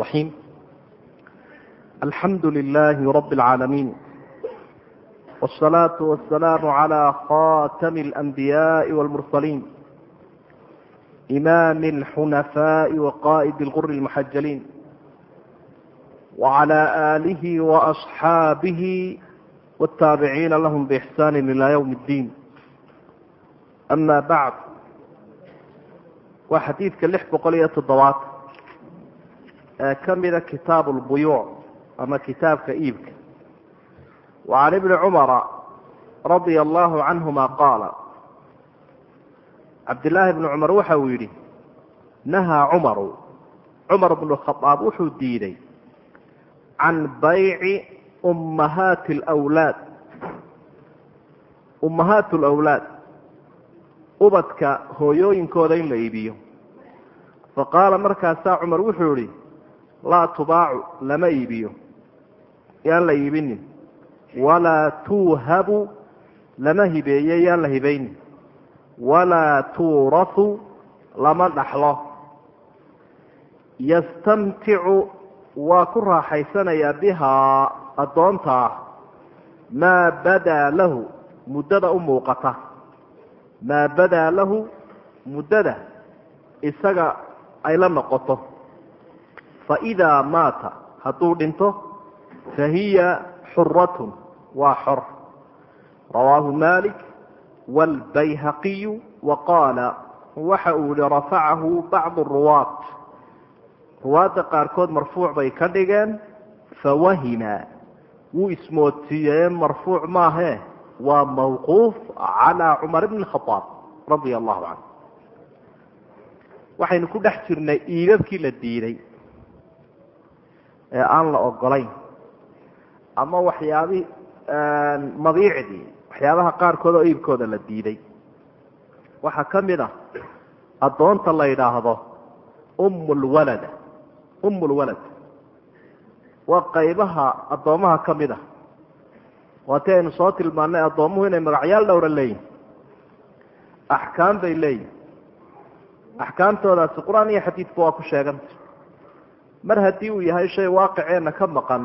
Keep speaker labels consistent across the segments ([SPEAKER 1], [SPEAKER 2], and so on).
[SPEAKER 1] الرحيم الحمد لله رب العالمين والصلاة والسلام على خاتم الأنبياء والمرسلين إمام الحنفاء وقائد الغر المحجلين وعلى آله وأصحابه والتابعين لهم بإحسان إلى يوم الدين أما بعد waa xadiidka lix boqol iyo toddobaad ee ka mida kitaabu lbuyuuc ama kitaabka iibka. Wa can ibni cumara radia allahu canhuma qaala cabdillaahi bni cumar waxa uu yidhi nahaa cumaru. Cumar bnu khadaab wuxuu diiday can bayci ummahaati alwlaad ummahaat lwlaad ubadka hooyooyinkooda in la iibiyo. Fa qaala markaasaa cumar wuxuu idhi laa tubaacu lama iibiyo. Yaan la iibinin. Walaa tuuhabu lama hibeeye yaan la hibaynin walaa tuurahu lama dhaxlo. Yastamticu waa ku raaxaysanayaa bihaa addoontaa maa badaa lahu muddada u muuqata. Maa badaa lahu muddada isaga ay la noqoto fa idaa maata hadduu dhinto fa hiya xuratun waa xor. rawaahu malik waalbayhaqiyu wa qaala waxa uu yihi rafacahu bacdu ruwaat ruwaadda qaarkood marfuuc bay ka dhigeen fawahima wuu ismoodsiiyee marfuuc maahee waa mawquuf calaa cumar bni khadaab radia allahu canhu waxaynu ku dhex jirnay iibabkii la diiday ee aan la ogolayn ama waxyaabi mabiicdii waxyaabaha qaarkood oo iibkooda la diiday. Waxaa ka mid ah addoonta la yidhaahdo ummulwalada ummulwalad waa qaybaha addoomaha ka mid ah. Waatii aynu soo tilmaannay addoommuhu inay magacyaal dhowra leeyihiin axkaam bay leeyihiin axkaamtoodaasi qur'aan iyo xadiidba waa ku sheeganta mar haddii uu yahay shay waaqiceenna ka maqan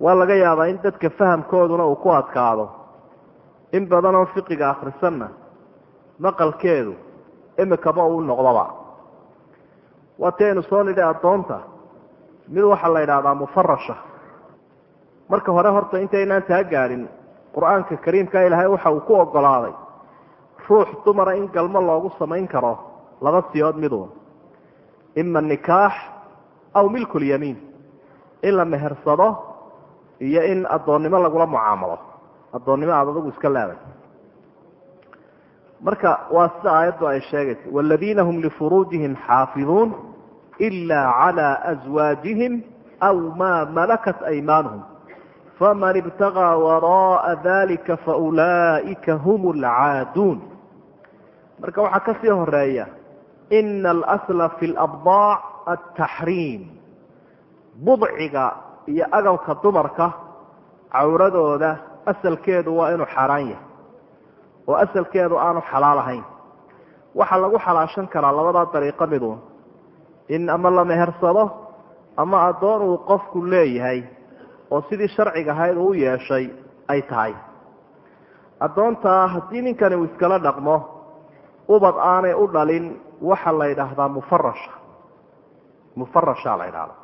[SPEAKER 1] waa laga yaabaa in dadka fahamkooduna uu ku adkaado. In badanoo fiqiga akhrisanna maqalkeedu imikaba uu noqdoba waatii aynu soo nidhi addoonta mid waxaa la yidhahdaa mufarasha. Marka hore horta intaynaan taa gaadhin qur'aanka kariimka ilaahay waxa uu ku ogolaaday ruux dumara in galmo loogu samayn karo laba siyood miduun ima nikaax aw milkulyamiin in la mehersado iyo in addoonnimo lagula mucaamalo. Addoonnimo aada adagu iska leeday marka waa sida aayaddu ay sheegaysa. Waaladiina hum lifuruujihim xaafiduun ilaa calaa aswaajihim aw maa malakat aymaanuhum faman ibtagaa wara'a dalika faulaa'ika hum alcaaduun marka waxaa ka horreeya ina alasla fi labdaac altaxriim budciga iyo agabka dumarka cawradooda asalkeedu waa inuu xaaraan yahay oo asalkeedu aanu xalaal ahayn waxaa lagu xalaashan karaa labadaa dariiqo miduun in ama la mehersado ama addoon uu qofku leeyahay oo sidii sharciga ahayd uu yeeshay ay tahay addoontaa haddii ninkani uu iskala dhaqmo ubad aanay u dhalin waxaa la yidhaahdaa mufarasha mufarashaa la yidhahdaa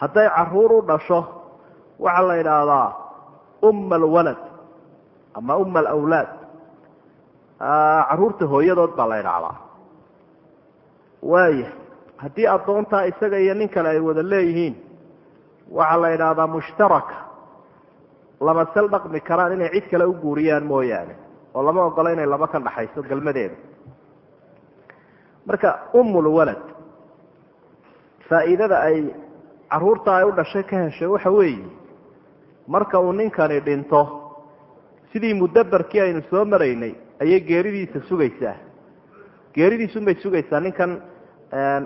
[SPEAKER 1] hadday carruur u dhasho waxaa la yidhaahdaa umma alwalad ama umma alawlaad carruurta hooyadood baa la yidhaahdaa. Waaya haddii addoontaa isaga iyo nin kale ay wada leeyihiin waxaa la yidhaahdaa mushtaraka lama sel dhaqmi karaan inay cid kale u guuriyaan mooyaane oo lama ogola inay laba ka dhaxayso galmadeeda. Marka ummulwalad faa'iidada ay carruurta ay u dhashay ka heshay waxa weeye marka uu ninkani dhinto sidii mudabarkii aynu soo maraynay ayay geeridiisa sugaysaa. Geeridiisunbay sugaysaa ninkan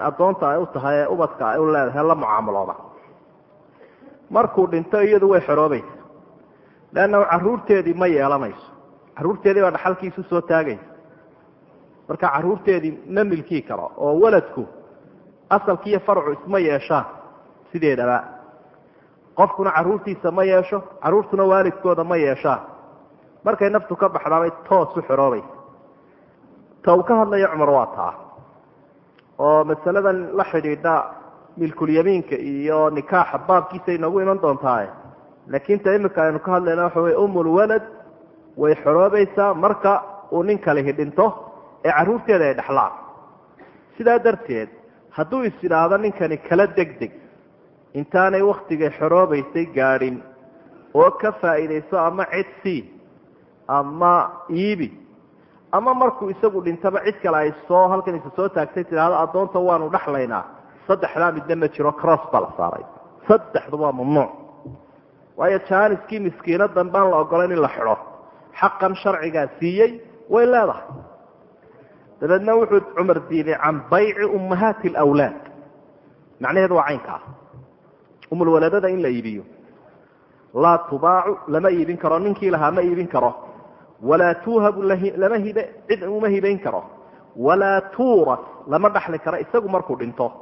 [SPEAKER 1] addoonta ay u tahay ee ubadka ay u leedahay la mucaamalooda markuu dhinto iyadu way xoroobaysa leanna caruurteedii ma yeelanayso caruurteedii baa dhaxalkiisu soo taagaysa. Marka caruurteedii ma milkii karo oo waladku asalkiiyo farcu isma yeeshaan sideedaba qofkuna carruurtiisa ma yeesho carruurtuna waalidkooda ma yeeshaan markay naftu ka baxdaabay toos u xoroobaysa ta uu ka hadlaya cumar waa taa. Oo masaladan la xidhiidha milkulyamiinka iyo nikaaxa baabkiisa inoogu iman doontaa laakiin ta imika aynu ka hadlayna waxa wey umulwalad way xoroobaysaa marka uu nin kalihi dhinto ee carruurteeda ay dhexlaan sidaa darteed hadduu is idhaahdo ninkani kala degdeg intaanay waktigay xoroobaysay gaadhin oo ka faa'iidayso ama cidsii ama iibi ama markuu isagu dhintaba cid kale ay soo halkan isa soo taagtay tidhaahdo addoonta waanu dhexlaynaa saddexdaa midna ma jiro cross baa la saaray. Saddexdu waa mamnuuc. Waayo jaaniskii miskiinadan baan la ogolayn in la xidho. Xaqan sharcigaa siiyey way leedahay dabeedna wuxuu cumar diiday can bayci ummahaati alawlaad. Macnaheedu waa caynkaa umulwaladada in la iibiyo. Laa tubaacu lama iibin karo ninkii lahaa ma iibin karo. Walaa tuuhabu lama hibe cid uma hibayn karo. Walaa tuuras lama dhaxli karo isagu markuu dhinto.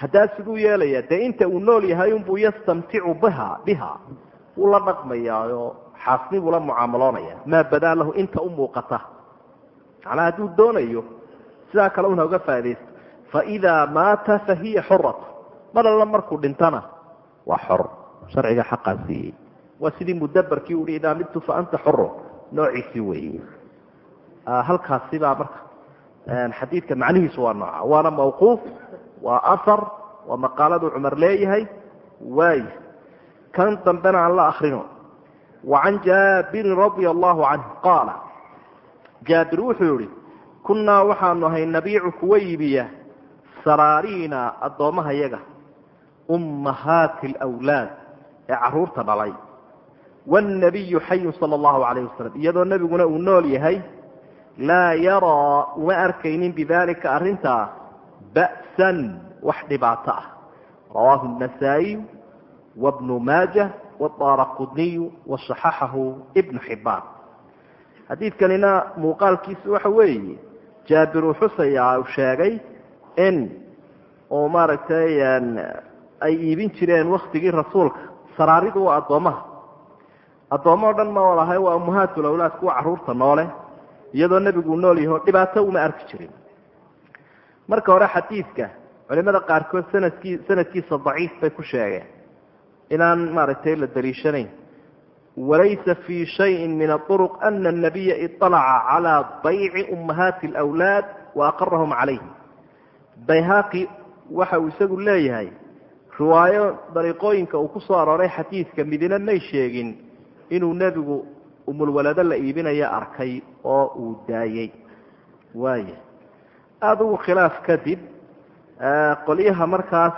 [SPEAKER 1] Haddaa siduu yeelaya dee inta uu nool yahay unbuu yastamticu biha biha. Wuu la dhaqmayaayo xaasni buu la mucaamaloonaya. Maa badaa lahu inta u muuqata macnaa hadduu doonayo sidaa kale una uga faa'idaysto faidaa maata fahiya xuratu mar alla markuu dhintana waa xor sharciga xaqaa siiyey. Waa sidii mudabarkii uhi idaa midtu fa anta xuru noociisii weeye halkaasibaa marka xadiidka macnihiisu waa nooca waana mawquuf waa ahar waa maqaaladu cumar leeyahay waay. Kan dambena aan la akrino wacan jaabirin radia allahu canhu qaala jaabir wuxuu yihi kunnaa waxaanu ahay nabiicu kuwa iibiya saraariina addoommaha yaga ummahaati alwlaad ee caruurta dhalay wاnabiyu xayun sala allahu calayh wasalam iyadoo nebiguna uu nool yahay laa yaraa uma arkaynin bidalika arrintaa ba'san wax dhibaato ah rawaahu النasaaئiyu wabnu maaja wadaara qudniyu waصaxaxahu ibnu xibaan xadiidkanina muuqaalkiisu waxa weeye jaabir uu xusayaa uu sheegay in uu maaragtay ay iibin jireen waktigii rasuulka saraaridu waa addoommaha addoommo o dhan ma walahay waa ummahaatulawlaad kuwa carruurta noole iyadoo nebigu nool yaho dhibaato uma arki jirin. Marka hore xadiidka culimada qaarkood sannadkii sanadkiisa daciif bay ku sheegeen. Inaan maaragtay la daliishanayn walaysa fii shayin min aطuruq ana الnabiya iطalaca calى bayci ummahaati اlأwlaad waaqarahum calayhi bayhaqi waxa uu isagu leeyahay riwaayo dariiqooyinka uu ku soo arooray xadiidka midina may sheegin inuu nebigu umulwalado la iibinayo arkay oo uu daayey waaya adugu khilaaf kadib qolyaha markaas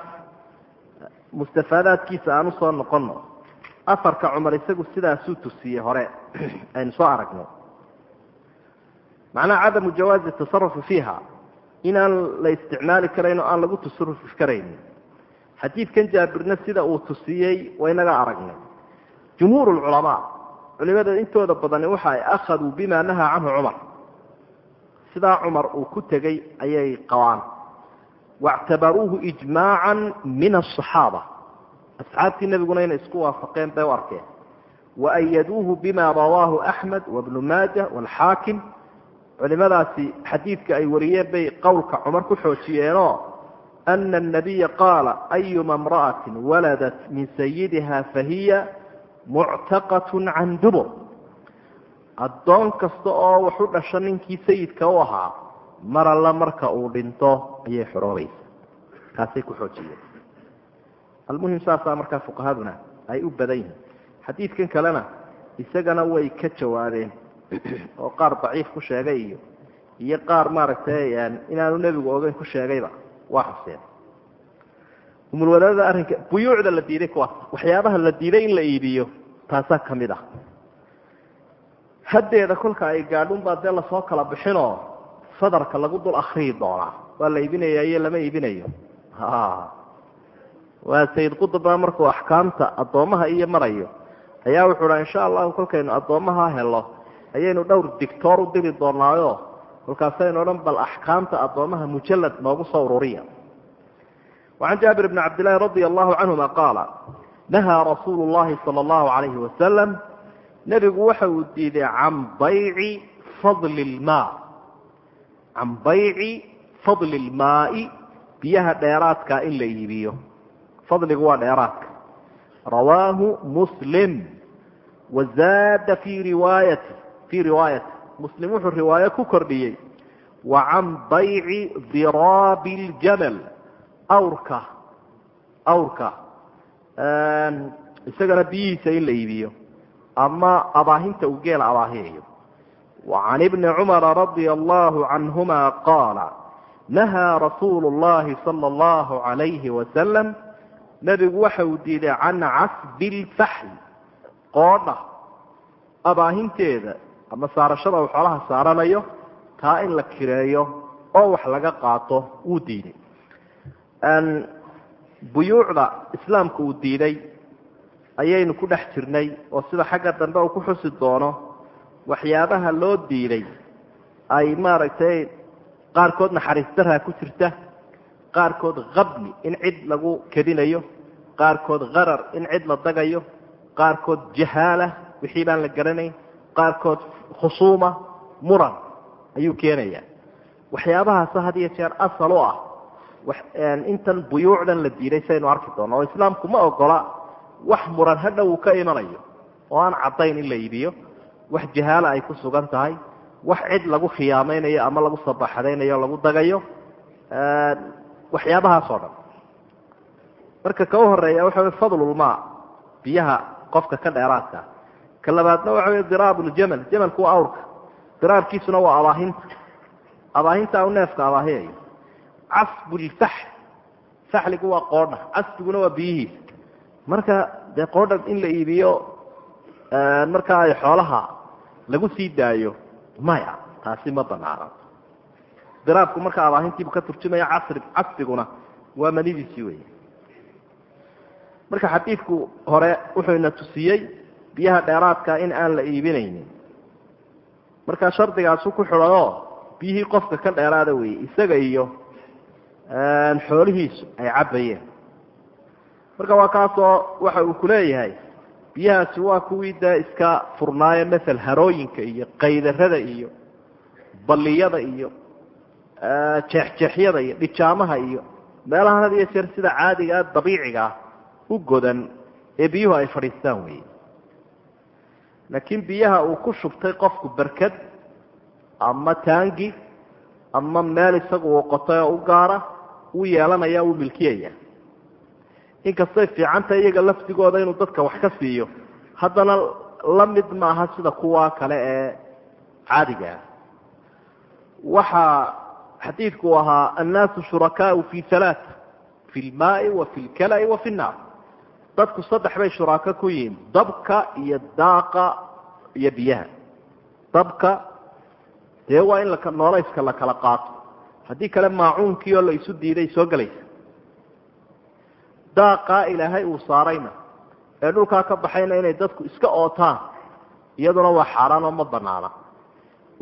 [SPEAKER 1] mustafaadaadkiisa aan usoo noqono afarka cumar isagu sidaasuu tusiyey hore aynu soo aragno. Macnaha cadamu jawaazi tasarufi fiiha. Inaan la isticmaali karayn oo aan lagu tasarufi karaynin. Xadiidkan jaabirna sida uu tusiyey waynaga aragnay jumhuur lculamaa culimada intooda badani waxa ay akhaduu bima nahaa canhu cumar. Sidaa cumar uu ku tegey ayay qabaan. Waictabaruuhu ijmaaca min asaxaaba asxaabtii nebiguna inay isku waafaqeen bay u arkeen. Waayaduuhu bima rawaahu axmed wabnu maaja waalxaakim culimadaasi xadiidka ay wariyeen bay qowlka cumar ku xoojiyeenoo ana الnabiya qaala ayuma imra'ati waladat min sayidiha fahiya muctaqat can dubur. Addoon kasta oo wax u dhasho ninkii sayidka u ahaa mar alla marka uu dhinto ayay xoroobaysa taasay ku xoojiyeen almuhim saasaa markaa fuqahaduna ay u badan yihiin. Xadiidkan kalena isagana way ka jawaabeen oo qaar daciif ku sheegay iyo iyo qaar maaragtay inaanu nebigu ogeyn ku sheegayba. Waa xuseen. Umulwalaadada arrinka buyuucda la diiday kuwaas waxyaabaha la diiday in la iibiyo taasaa ka mid ah. Haddeeda kolka ay gaadhunbaa dee la soo kala bixinoo sadarka lagu dul akriyi doonaa. Waa la iibinaya iyo lama iibinayo waa sayid qudba markuu axkaamta addoommaha iyo marayo. Ayaa wuxuu dhaa insha allahu kolkaynu addoommaha helo ayaynu dhowr dictoor u diri doonaayo. Kolkaasaynu odhan bal axkaamta addoommaha mujalad noogu soo ururiya. Wacan jaabir bni cabdillaahi radia allahu canhuma qaala nahaa rasuulu llahi sala allahu calayhi wasalam nebigu waxa uu diiday can bayci fadli lmaa can bayci fadli lmaa'i biyaha dheeraadka in la iibiyo fadligu waa dheeraadka. Rawaahu muslim wazaada fii riwaayati fii riwaayati. Muslim wuxuu riwaayo ku kordhiyey. Wa can bayci diraabi ljamal awrka awrka. Isagana biyihiisa in la iibiyo ama abaahinta uu geela abaahiyayo wa ibni cumara radia allahu canhuma qaala nahaa rasuulu llahi sala allahu calayhi wasalam nebigu waxa uu diiday can casbi lfaxl qoodha abaahinteeda ama saarashada uu xoolaha saaranayo taa in la kireeyo oo wax laga qaato wuu diiday. Buyuucda islaamka uu diiday ayaynu ku dhex jirnay oo sida xagga dambe uu ku xusi doono waxyaabaha loo diiday ay maaragtay qaarkood naxariis daraa ku jirta qaarkood qabni in cid lagu kedinayo qaarkood qarar in cid la dagayo qaarkood jahaala wixii baan la garanayn qaarkood khusuuma muran ayuu keenaya waxyaabahaas had iyo jeer asal u ah. Intan buyuucdan la diiday saynu arki doono oo islaamku ma ogola wax muran hadhow uu ka imanayo oo aan caddayn in la iibiyo wax jahaala ay ku sugan tahay wax cid lagu khiyaamaynayo ama lagu sabaxadaynayo lagu dagayo waxyaabahaas oo dhan. Marka ka u horreeya waxa wey fadlulmaa biyaha qofka ka dheeraadka. Ka labaadna waxa wey diraabljamal jamalku waa awrka. Diraabkiisuna waa abaahinta. Abaahinta u neefka abaahiyayo. Casbulfaxl faxligu waa qoodha. Casbiguna waa biyihiisa marka dee qoodha in la iibiyo markaa xoolaha lagu sii daayo maya taasi ma banaana diraabku marka abaahintiibu ka turjumaya casri casbiguna waa manidiisii wey marka xadiidku hore wuxuu tusiyey biyaha dheeraadka in aan la iibinaynin. Marka shardigaasu ku xidhanoo biyihii qofka ka dheeraada weeye isaga iyo xoolihiisu ay cabbayeen. Marka waa kaasoo waxa uu kuleeyahay biyahaasi waa kuwii dee iska furnaaye mael harooyinka iyo qaydarada iyo balliyada iyo jeexjeexyada iyo dhijaamaha iyo meelaha had iyo jeer sida caadigaa dabiiciga ah u godan ee biyuhu ay fadhiistaan weeye. Laakiin biyaha uu ku shubtay qofku berkad ama taangi ama meel isagu uu qotay oo u gaara uu yeelanaya uu milkiyaya. Inkastay fiicanta iyaga lafdigooda inuu dadka wax ka siiyo haddana la mid maaha sida kuwa kale ee caadiga ah. Waxaa xadiidku ahaa annaasu shurakaau fi halaa fi lmaai wa fi lkala'i wa fi nnaar dadku saddex bay shuraako ku yihiin dabka iyo daaqa iyo biyaha. Dabka dee waa in noolayska la kala qaato. Haddii kale maacuunkii oo la isu diiday soo gelaysa. Daaqaa ilaahay uu saarayna. Ee dhulkaa ka baxayna inay dadku iska ootaan iyaduna waa xaaraan oo ma banaana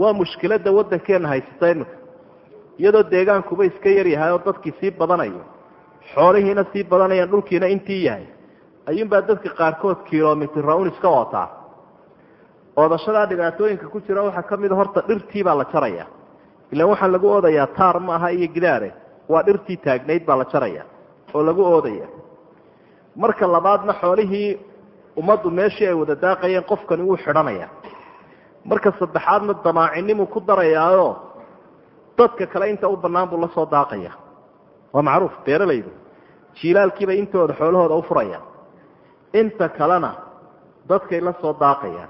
[SPEAKER 1] waa mushkiladda waddankeena haysata iminka iyadoo deegaankuba iska yar yahay oo dadkii sii badanayo xoolihiina sii badanayaan dhulkiina intii yahay ayuunbaa dadka qaarkood kilomitira un iska ootaa oodashadaa dhibaatooyinka ku jira waxaa ka mida horta dhirtii baa la jaraya ilaan waxaan lagu oodayaa taar ma aha iyo gidaare waa dhirtii taagnayd baa la jaraya oo lagu oodaya marka labaadna xoolihii ummaddu meeshii ay wada daaqayeen qofkani wuu xidhanaya marka saddexaadna damaacinimuu ku darayaayo dadka kale inta u bannaan buu la soo daaqaya. Waa macruuf beeralaydu. Jiilaalkiibay intooda xoolahooda u furaya. Inta kalena dadkay la soo daaqayaan.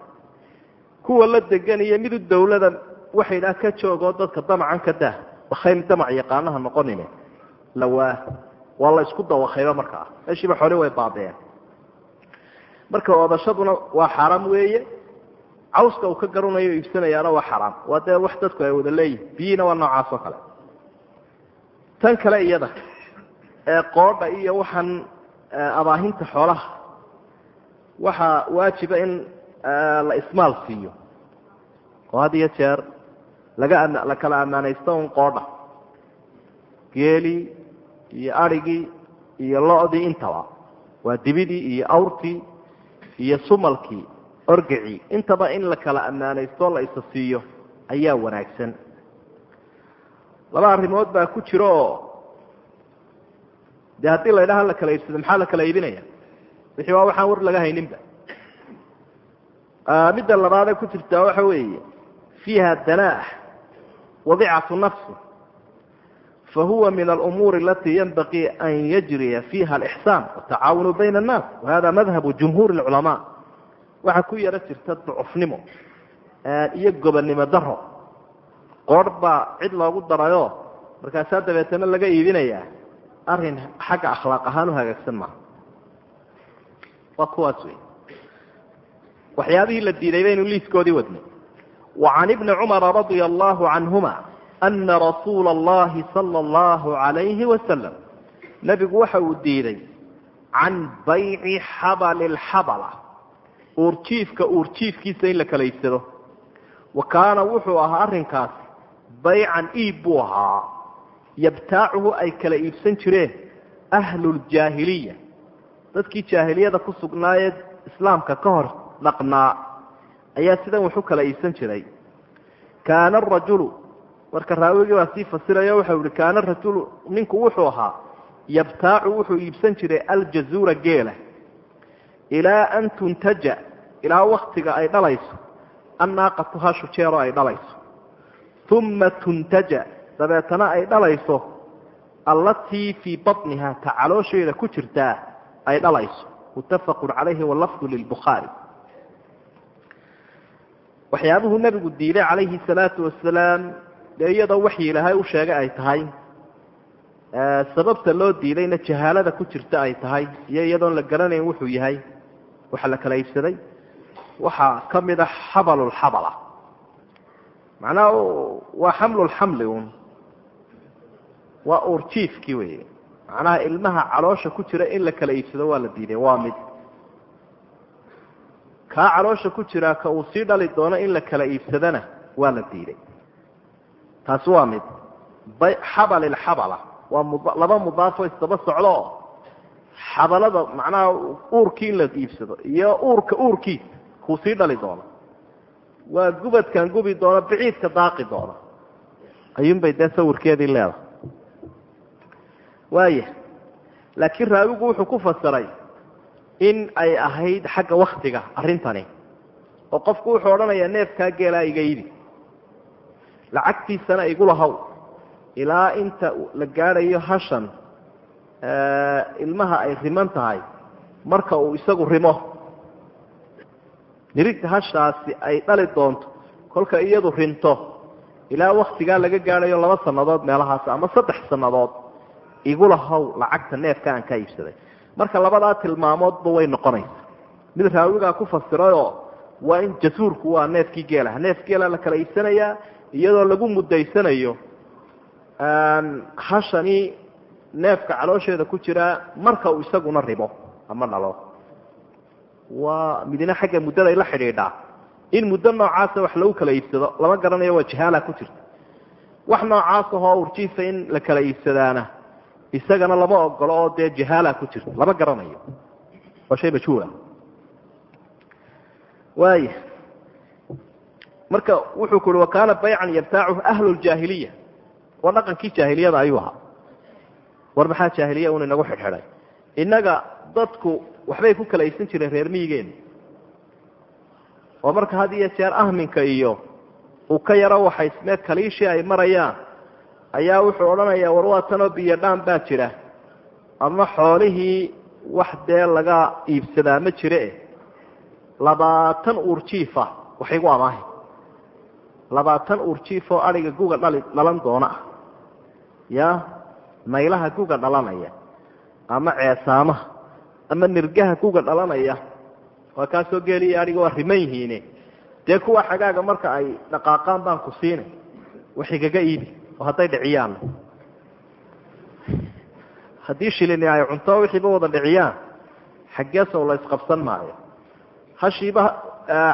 [SPEAKER 1] Kuwa la degan iyo midu dawlada waxay dhaha ka joogoo dadka damacan ka dah wakayl damac yaqaanaha noqonine. Lawaa waa la isku dawakayba markaa. Meeshiiba xooli way baabeen marka oodashaduna waa xaaraam weeye cawska uu ka garanayo iibsanayaana waa xaraam. Waa dee wax dadku ay wada leeyihiin biyiina waa noocaas oo kale. Tan kale iyada ee qoodha iyo waxaan abaahinta xoolaha waxaa waajiba in la ismaal siiyo. Oo had iyo jeer laga la kala ammaanaysto un qoodha geelii iyo adrhigii iyo lo-dii intaba. Waa dibidii iyo awrtii iyo sumalkii orgacii intaba in la kala ammaanaysto la isa siiyo ayaa wanaagsan. Laba arrimood baa ku jiro. Oo dee haddii la ydhaha la kala iibsado maxaa la kala iibinaya? Wixii waa waxaan war laga hayninba. Midda labaadee ku jirtaa waxa weeye fiiha danaax wadicatu nafsi fahuwa min alumuuri alatii yanbaqii an yajriya fiiha alixsaan watacaawunu bayna annaas wahada madhabu jumhuuri lculamaa waxaa ku yaro jirta ducufnimo iyo gobonnimo daro qoorh baa cid loogu darayo. Markaasaa dabeetana laga iibinayaa arrin xagga akhlaaq ahaan u hagaagsan maaha. Waa kuwaas wey waxyaabihii la diiday baynu liiskoodii wadnay. Wa can ibni cumara radia allahu canhuma ana rasuula allahi sala allahu calayhi wasalam nebigu waxa uu diiday can bayci xabali lxabala uurjiifka uurjiifkiisa in la kala iibsado wa kaana wuxuu ahaa arrinkaasi baycan iib buu ahaa. Yabtaacuhu ay kala iibsan jireen ahluljaahiliya dadkii jaahiliyada ku sugnaaye islaamka ka hor dhaqnaa ayaa sidan wax kala iibsan jiray. Kaana arajulu marka raawigii baa sii fasirayo waxau ihi kaana rajulu ninku wuxuu ahaa yabtaacu wuxuu iibsan jiray aljazuura geela ilaa an tuntaja ilaa waktiga ay dhalayso annaaqatu hashu jeero ay dhalayso uma tuntaja dabeetana ay dhalayso allatii fii baطniha ta caloosheeda ku jirtaa ay dhalayso muttafaqu calayhi walafdu lilbukhaari waxyaabuhuu nebigu diiday calayhi salaatu wasalaam dee iyadoo waxyi ilaahay u sheegay ay tahay sababta loo diidayna jahaalada ku jirta ay tahay iyo iyadoon la garanayn wuxuu yahay waxa la kala iibsaday. Waxaa ka mid a xabalulxabala macnaha waa xamlulxamli un waa uurjiifkii wey macnaha ilmaha caloosha ku jira in la kala iibsado waa la diiday waa mid. Kaa caloosha ku jiraa ka uu sii dhali doono in la kala iibsadana waa la diiday taasi waa mid. Xabalilxabala waa laba mudaafo isdaba socdo xabalada macnaha uurkii in la iibsado iyo uurka uurkiisa kuu sii dhali doono. Waa gubadkan gubi doono biciidka daaqi doono. Ayuunbay dee sawirkeedii leedahay. Waaya laakiin raawigu wuxuu ku fasiray in ay ahayd xagga waktiga arrintani oo qofku wuxuu odhanayaa neefkaa geelaa iga ibi lacagtiisana igula haw ilaa inta la gaadhayo hashan ilmaha ay riman tahay marka uu isagu rimo. Nirigta hashaasi ay dhali doonto kolka iyadu rinto ilaa waktigaa laga gaadhayo laba sannadood meelahaas ama saddex sannadood igula haw lacagta neefka aan ka iibsaday. Marka labadaa tilmaamoodba way noqonaysa mid raawigaa ku fasirayoo waa in jasuurku waa neefkii geelaha neef geela la kala iibsanayaa iyadoo lagu mudaysanayo hashani neefka caloosheeda ku jiraa marka uu isaguna ribo ama dhalo waa midna xagga muddaday la xidhiidhaa in muddo noocaasa wax lagu kala iibsado lama garanayo waa jahaala ku jirta. Wax noocaas ahoo urjiifa in la kala iibsadaana isagana lama ogolo oo dee jahaala ku jirta. Lama garanayo. Waa shay majhuula waaya marka wuxuu ku uhi wakaana baycan yabtaacuhu ahlu ljaahiliya waa dhaqankii jaahiliyada ayuu ahaa war maxaa jaahiliya un inagu xidhxidhay? Innaga dadku waxbay ku kala iibsan jireen reer miyigeena oo marka had iyo jeer ahminka iyo uu ka yaro waxaysmee kaliishii ay marayaan ayaa wuxuu odhanayaa war waa biyo dhaan baa jira. Ama xoolihii wax dee laga iibsadaa ma jire labaatan uurjiifa wax igu amaahi labaatan uurjiif oo adhiga guga dhali dhalan doona ah. Ya naylaha guga dhalanaya ama ceesaamaha ama nirgaha guga dhalanaya waa kaasoo geeliya adhiga waa riman yihiine dee kuwa xagaaga marka ay dhaqaaqaan baan ku siinay wax igaga iibi oo hadday dhiciyaanna haddii shilini ay cunto wixiiba wada dhiciyaan xaggeesow la isqabsan maayo. Hashiiba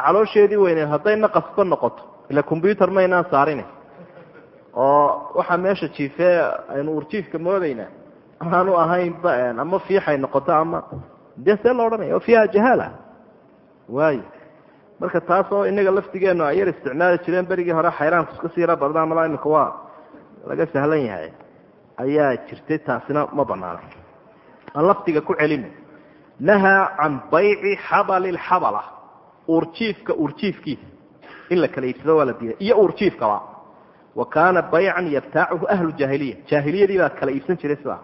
[SPEAKER 1] caloosheedii weyneed hadday naqasba noqoto ila combyuter maynaan saarin oo waxaa meesha jiifee aynu urjiifka moodaynaa aanu ahaynba ama fiixay noqoto ama dee see la odhanaya o fiiha jahaala waayo. Marka taas oo inaga laftigeenu ay yar isticmaali jireen berigii hore xayraanku iska sii yara badnaa malaa imika waa laga sahlan yahay. Ayaa jirtay taasina ma banaana. Aan laftiga ku celino nahaa can bayci xabali lxabala uurjiifka uurjiifkiisa in la kala iibsado waa la diiday. Iyo uurjiifkaba wa kaana baycan yabtaacuhu ahlu jaahiliya. Jaahiliyadii baa kala iibsan jiray sidaa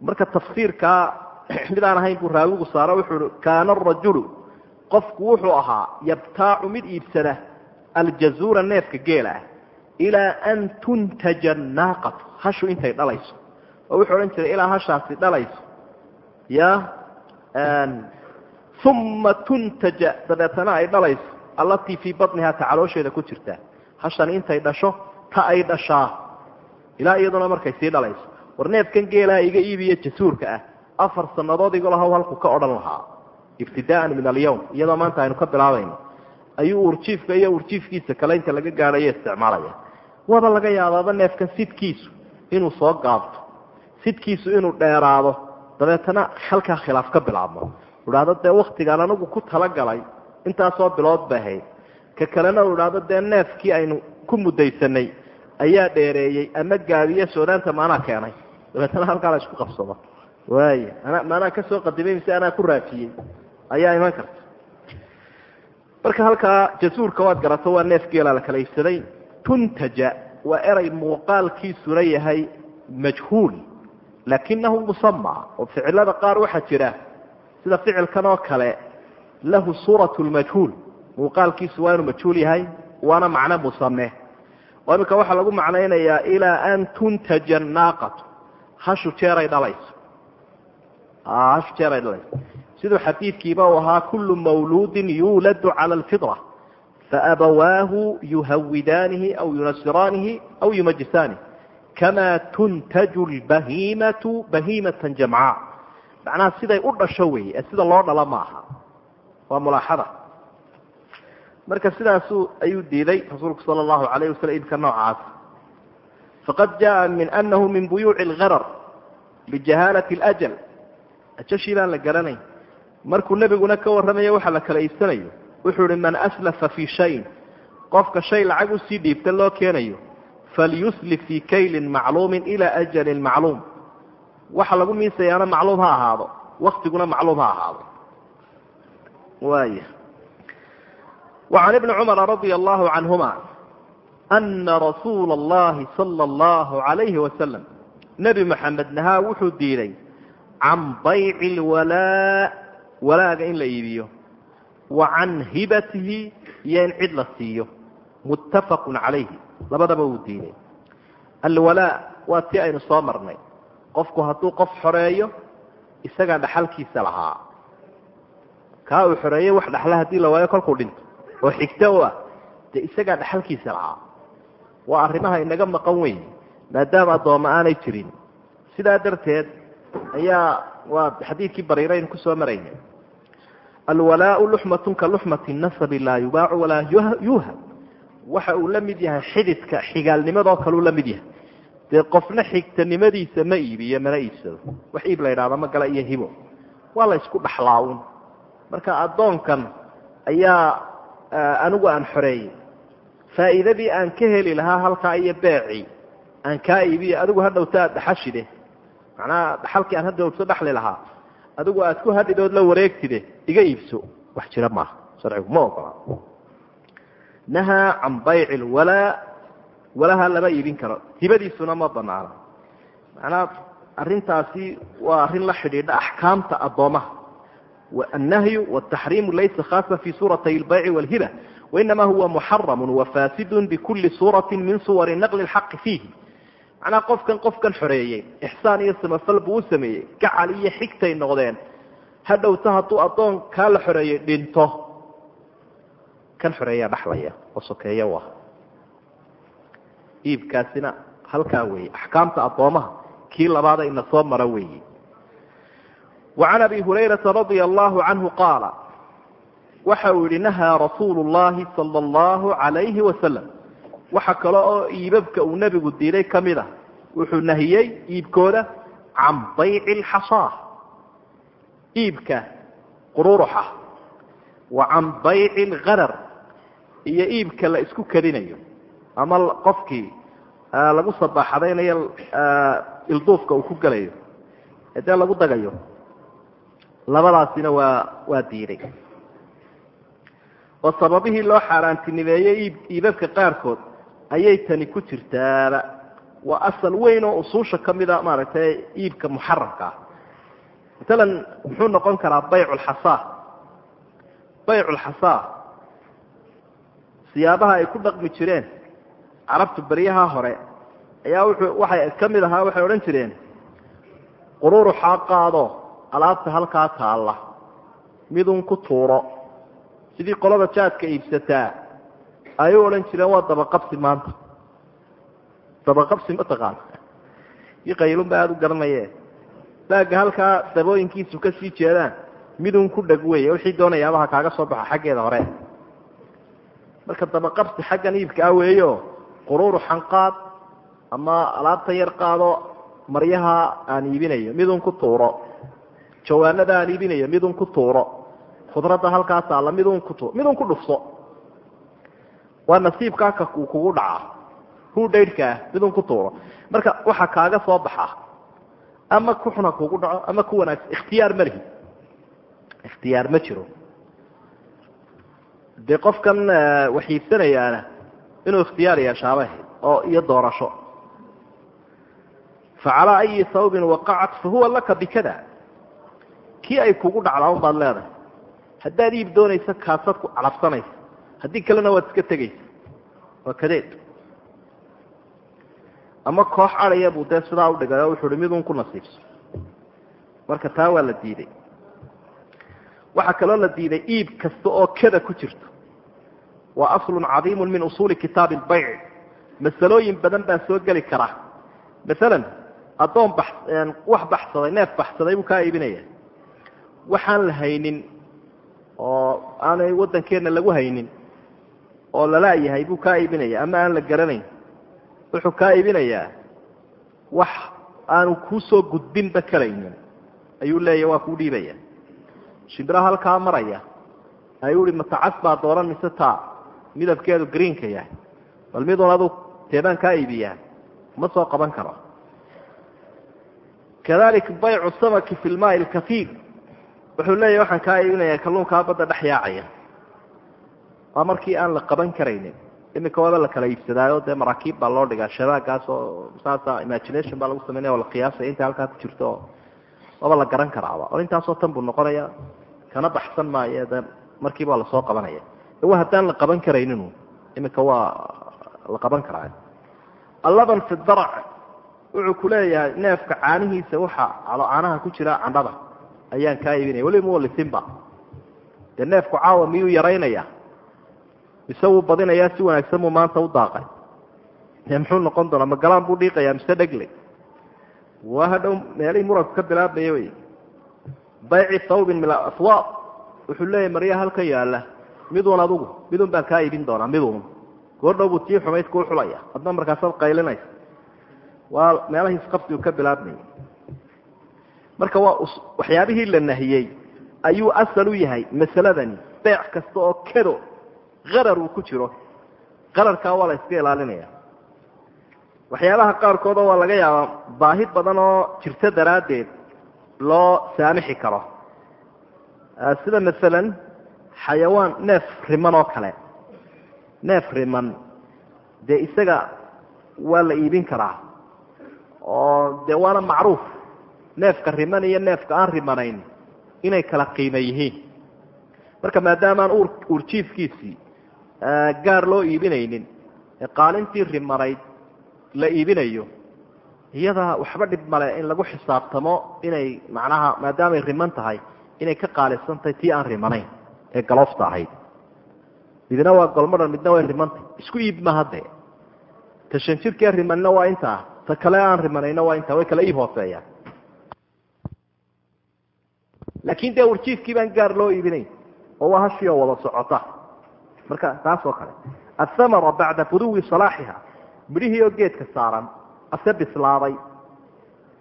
[SPEAKER 1] marka tafsiirkaa mid aan ahayn buu raawigu saaro wuxuu i kaana arajulu qofku wuxuu ahaa yabtaacu mid iibsada aljazuura neefka geela ah ilaa an tuntaja naaqatu hashu intay dhalayso. Oo wuxuu odhan jiray ilaa hashaasi dhalayso. Ya uma tuntaja dabeetana ay dhalayso. Allatii fii batnihaa ta caloosheeda ku jirtaa hashani intay dhasho ta ay dhashaa. Ilaa iyaduna markay sii dhalayso. War neefkan geelaa iga iibiya jasuurka ah afar sannadood igo lahow halku ka odhan lahaa. Ibtidaaan min alyawm iyadoo maanta aynu ka bilaabayno. Ayuu urjiifka iyo urjiifkiisa kale inta laga gaadhayo isticmaalaya. Waaba laga yaabaaba neefkan sidkiisu inuu soo gaabto sidkiisu inuu dheeraado dabeetana halkaa khilaaf ka bilaabmo. Idhaahdo dee waktigaan anigu ku talagalay intaasoo bilood ba ahayd ka kalena u idhaahdo dee neefkii aynu ku mudaysanay ayaa dheereeyey ama gaabiye soodaanta maanaa keenay. Dabeetana halkaa la isku qabsado. Waaya ana maanaa ka soo qadimay mise anaa ku raafiyey? Ayaa iman karta. Marka halkaa jasuurka waad garato waa neef geela la kala iibsaday. Tuntaja waa eray muuqaalkiisuna yahay majhuul laakinahu musama oo ficilada qaar waxaa jira sida ficilkan oo kale lahu suurat lmajhuul muuqaalkiisu waa inuu majhuul yahay waana macno musame oo iminka waxaa lagu macnaynayaa ilaa an tuntaja naaqatu hashu jeeray dhalayso. Hashu jeeray dhalayso. Siduu xadiidkiiba uu ahaa kullu mawluudin yuuladu cala alfitra faabawaahu yuhawidaanihi aw yunasiraanihi aw yumajisaanihi kama tuntaju lbahiimatu bahiimatan jamcaa. Macnaha siday u dhasho weeye ee sida loo dhalo ma waa mulaaxada marka sidaasu ayuu diiday rasuulku sala allahu alayh waslm iibka noocaas. Faqad jaa min anahu min buyuuci algarar bijahaalati اljal ajashii baan la garanayn markuu nebiguna ka warramayo waxa la kala iibsanayo. Wuxuu ihi man aslafa fii shayin. Qofka shay lacag u sii dhiibta loo keenayo falyuslif fii kaylin macluumin ilaa ajalin macluum. Waxa lagu miisayaana macluum ha ahaado. Waktiguna macluum ha ahaado. Waaya وعن ابن cمر رضي الله عنهما أن رsuuل اللhi صلى الله عليه وسلم نبi محamed نhaa wuxuu diiday can bayع الwalاء walaaga in la iibiyo wa can hibatihi iyo in cid la siiyo متafق عalayhi labadaba uu diiday alwalاء waa ti aynu soo marnay qofku hadduu qof xoreeyo isagaa dhaxalkiisa lahaa kaa uu xoreeyey wax dhaxla hadii la waayo kolkuu dhinto oo xigto u ah dee isagaa dhaxalkiisa lahaa. Waa arrimaha inaga maqan weyn maadaama addoomma aanay jirin. Sidaa darteed ayaa waa xadiidkii bariiraynu ku soo marayna alwalaau luxmatun ka luxmati nasabi laa yubaacu walaa yuuhab waxa uu la mid yahay xididka xigaalnimadoo kaleu la yahay. Dee qofna xigtanimadiisa ma iibiyo mana iibsado. Wax iib la yidhahdo ma gala iyo hibo. Waa la isku dhaxlaaun marka addoonkan ayaa anigu aan xoreeyey. Faa'iidadii aan ka heli lahaa halkaa iyo beecii aan kaa iibiyo adigu hadhowta aad dhaxashide. Macnaha dhaxalkii aan hadhowto dhaxli lahaa. Adigu aad ku hadhidood la wareegtide iga iibso. Wax jira maaha sharcigu ma ogola. Nahaa can bayci lwalaa walaha lama iibin karo. Hibadiisuna ma banaana. Macnaha arrintaasi waa arrin la xidhiidha axkaamta addoomaha النهي والتحريم ليس خاصا في سورتي البيع والهبة وإنما هو محرم وفاسد بكل صورة من صور نقل الحق فيه معنaa qofkan qofkan xoreeyey ixsaan iyo samafal buu u sameeyey gacal iyo xigtay noqdeen hadhowta hadduu addoon kaa la xoreeyey dhinto kan xoreeyaa dhaxlaya oo sokeeya u ah iibkaasina halkaa weeye axkaamta addoomaha kii labaada ina soo mara weeye وعن أبي هريرة رضي الله عنه قال waxa uu yihi نهىa رasuuل اللahi صلى الله عليه وسلم waxa kale oo iibabka uu nebigu diiday kamid a wuxuu nahiyey iibkooda can bayci alxasaa iibka qururuxa wa can bayci algharar iyo iibka la isku kadinayo ama qofkii lagu sabaaxadaynayo ilduufka uu ku gelayo ee dee lagu dagayo labadaasina waa waa diiday. Oo sababihii loo xaaraantinimeeyey iib iibabka qaarkood ayay tani ku jirtaaba. Waa asal weyn oo usuusha ka mida maaragtay iibka muxaramka ah. Maalan muxuu noqon karaa baycu lxasaa baycu lxasaa siyaabaha ay ku dhaqmi jireen carabtu beryaha hore ayaa wuxuu waxay ka mid ahaa waxay odhan jireen qururuxaa qaado alaabta halkaa taalla midun ku tuuro. Sidii qolada jaadka iibsataa ay u odhan jireen waa dabaqabsi maanta. Dabaqabsi mataqaana i qaylunba aada u garanaye baaga halkaa dabooyinkiisu ka sii jeedaan midun ku dheg wey wixii doonayaabaha kaaga soo baxa xaggeeda hore. Marka dabaqabsi xaggan iibka ah weeyo quruuru xanqaad ama alaabta yar qaado maryaha aan iibinayo midun ku tuuro jawaanada aan iibinayo midun ku tuuro. Khudradda halkaa taalla midun ku tu midun ku dhufso. Waa nasiibkaa ka kugu dhacaa. Hudhaydhkaah midun ku tuuro. Marka waxa kaaga soo baxa ama ku xuna kugu dhaco ama ku wanaagsan ikhtiyaar ma lihi ikhtiyaar ma jiro. Dee qofkan wax iibsanayaana inuu ikhtiyaar yeeshaabay oo iyo doorasho. Facalaa ayi sawbin waqacat fahuwa laka bikada kii ay kugu dhacdaa un baad leedahay. Haddaad iib doonaysa kaasaad ku calabsanaysa haddii kalena waad iska tegaysa. Waa kadeed. Ama koox adaya buu dee sidaa udhigay oo wuxu uhi midun ku nasiibso. Marka taa waa la diiday. Waxaa kaloo la diiday iib kasta oo kada ku jirto. Waa aslun cadiimu min usuuli kitaabi lbayc masalooyin badan baa soo geli kara. Maalan addoon wax baxsaday neef baxsaday buu kaa iibinaya waxaan la haynin oo aanay waddankeenna lagu haynin oo lalaayahay buu kaa iibinaya ama aan la garanayn. Wuxuu kaa iibinayaa wax aanu kuusoo gudbinba karaynin ayuu leeyahy waa kuu dhiibaya shimbiraha halkaa maraya ayuu ihi matacas baa dooran mise taa midabkeedu greenka yahay? Bal midun adu teebaan kaa iibiyaa ma soo qaban karo. Kadalika baycu samaki fi lmaai lkaiir wuxuu leeyahy waxaan kaa iibinayaa kalluunkaa badda dhex yaacaya. Waa markii aan la qaban karaynin. Iminka waaba la kala iibsadaayo dee maraakiib baa loo dhigaa shabaagaas oo saasa imagination baa lagu samaynaya oo la qiyaasaya inta halkaa ku jirto. Oo waaba la garan karaaba. Oo intaasoo tan buu noqonaya kana baxsan maayo de markiiba waa la soo qabanaya. Wa haddaan la qaban karaynin iminka waa la qaban karaa. Allaban fi darac wuxuu ku leeyahay neefka caanihiisa waxa caanaha ku jira candhada ayaan kaa iibinaya. Weliba muwalisinba dee neefku caawa miyuu yaraynaya? Mise wuu badinayaa? Si wanaagsan buu maanta u daaqay? Dee muxuu noqon doonaa? Magalaan buu dhiiqayaa? Mise dhegle? Waa hadhow meelihii muranku ka bilaabmaya wey bayci thawbin min alaswaaq wuxuu leeyahy marya halkan yaalla. Midun adugu. Midun baan kaa iibin doonaa. Midun goordhow buu tii xumayd kuu xulaya. Adna markaasaad qaylinaysa waa meelahii isqabsigu ka bilaabmayay marka waa waxyaabihii la nahiyey ayuu asal u yahay masaladani beec kasta oo kado qarar uu ku jiro. Qararkaa waa la iska ilaalinaya waxyaabaha qaarkoodoo waa laga yaabaa baahi badan oo jirto daraaddeed loo saamixi karo. Sida masalan xayawaan neef riman oo kale. Neef riman dee isaga waa la iibin karaa oo dee waana macruuf neefka riman iyo neefka aan rimanayn inay kala qiimo yihiin. Marka maadaamaan uur uurjiifkiisii gaar loo iibinaynin qaalintii rimanayd la iibinayo iyada waxba dhib male in lagu xisaabtamo inay macnaha maadaamay riman tahay inay ka qaalisan tahay tii aan rimanayn ee galoofta ahayd. Midna waa golmadhan midna way rimantay isku iib maha dee ta shan jirkee rimanna waa intaa ta kale aan rimanayna waa intaa way kala iib hooseeyaan laakin dee urjiifkii baan gaar loo iibinayn oo waa wada socota. Marka taas oo kale. Athamara bacda buduwi salaaxiha. Midhihii oo geedka saaran ase bislaaday.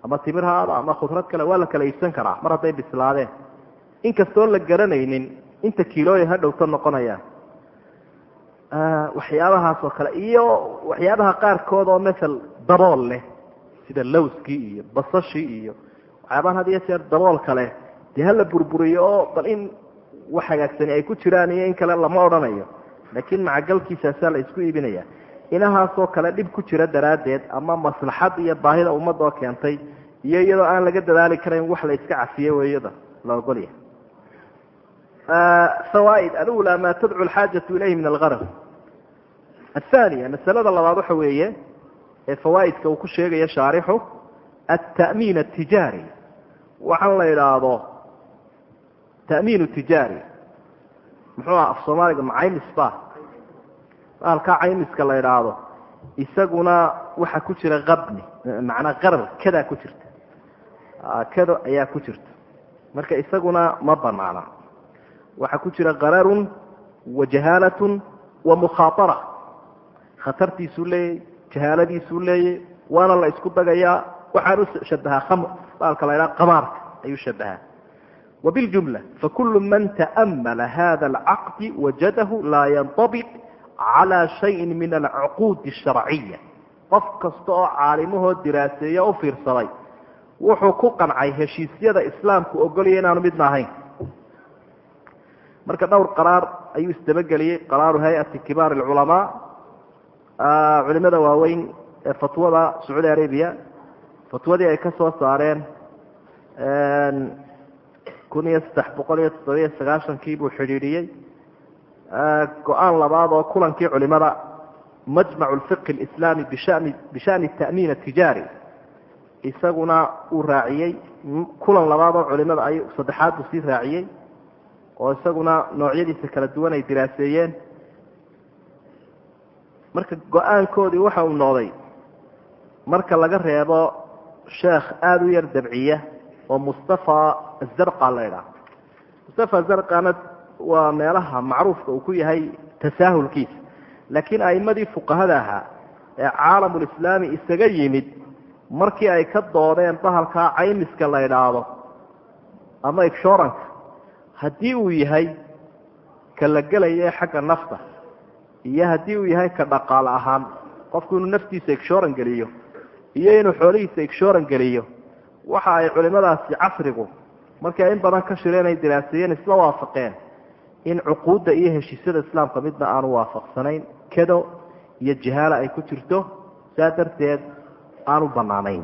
[SPEAKER 1] Ama timir ama khudrad kale waa la kala karaa. Mar hadday bislaadeen. Inkastoon la garanaynin inta kiilooya ha dhowto noqonayaan waxyaabahaas oo kale. Iyo waxyaabaha qaarkood oo masel dabool leh sida lowskii iyo basashii iyo waxyaabahan had iyo jeer daboolka leh dee hala burburiyo oo bal in wax hagaagsani ay ku jiraan iyo in kale lama odhanayo. Laakiin macagalkiisaasaa la isku iibinaya. Inahaasoo kale dhib ku jira daraaddeed ama maslaxad iyo baahida ummadda oo keentay iyo iyadoo aan laga dadaali karayn wax la iska cafiye weyada la ogolyahay fawaaid alula ma tadcu alxaajatu ilayhi min algarar athaniya masalada labaad waxa weeye ee fawaaidka uu ku sheegayo shaarixu alta'miin atijaari waxaan la idhaahdo ta'miin tijaari muxuu aha af soomaaliga macaymis ba halkaa caymiska la idhaahdo isaguna waxa ku jira qabni macnaa qarar kadaa ku jirta kado ayaa ku jirta marka isaguna ma banaana waxaa ku jira qararun wa jahaalatun wa mukhaatara khatartiisuu leeyay jahaaladiisuu leeyay waana la isku dagayaa waxaan u shabahaa khamr baalka la idhaha qamaarka ayuu shabahaa وبالجملة فكل من تأمل هذا العقد وجده لا ينطبق على شيء من العقود الشرعية qof kasta oo caalimahoo diraaseeya u fiirsaday wuxuu ku qancay heshiisyada islaamku ogolaya inaanu midna ahayn marka dhowr qaraar ayuu isdabageliyey qaraaru hay-ati kibaar اlculamaa culimada waaweyn ee fatwada sacuudi arabia fatwadii ay ka soo saareen kun iyo saddex boqol iyo toddobiyo sagaashankii buu xidhiidhiyey go'aan labaad oo kulankii culimada majmac lfiqhi lislaami bishani bishani ta'miin atijaari isaguna uu raaciyey kulan labaad oo culimada ay saddexaad buu sii raaciyey oo isaguna noocyadiisa kala duwan ay diraaseeyeen. Marka go'aankoodii waxa uu noqday marka laga reebo sheekh aada u yar dabciya oo mustafa azarqa la idhaah mustafa azarqana waa meelaha macruufka uu ku yahay tasaahulkiisa. Laakiin a'imadii fuqahada ahaa ee caalamulislaami isaga yimid markii ay ka doodeen bahalkaa caymiska la idhaahdo ama inshoranka haddii uu yahay ka la gelaya ee xagga nafta iyo haddii uu yahay ka dhaqaale ahaan qofku inuu naftiisa inshoran geliyo iyo inuu xoolihiisa inshoran geliyo waxa ay culimadaasi casrigu markii in badan ka shireen ay diraaseeyeen isla waafaqeen. In cuquudda iyo heshiisyada islaamka midna aanu waafaqsanayn kado iyo jihaalo ay ku jirto saa darteed aanu banaanayn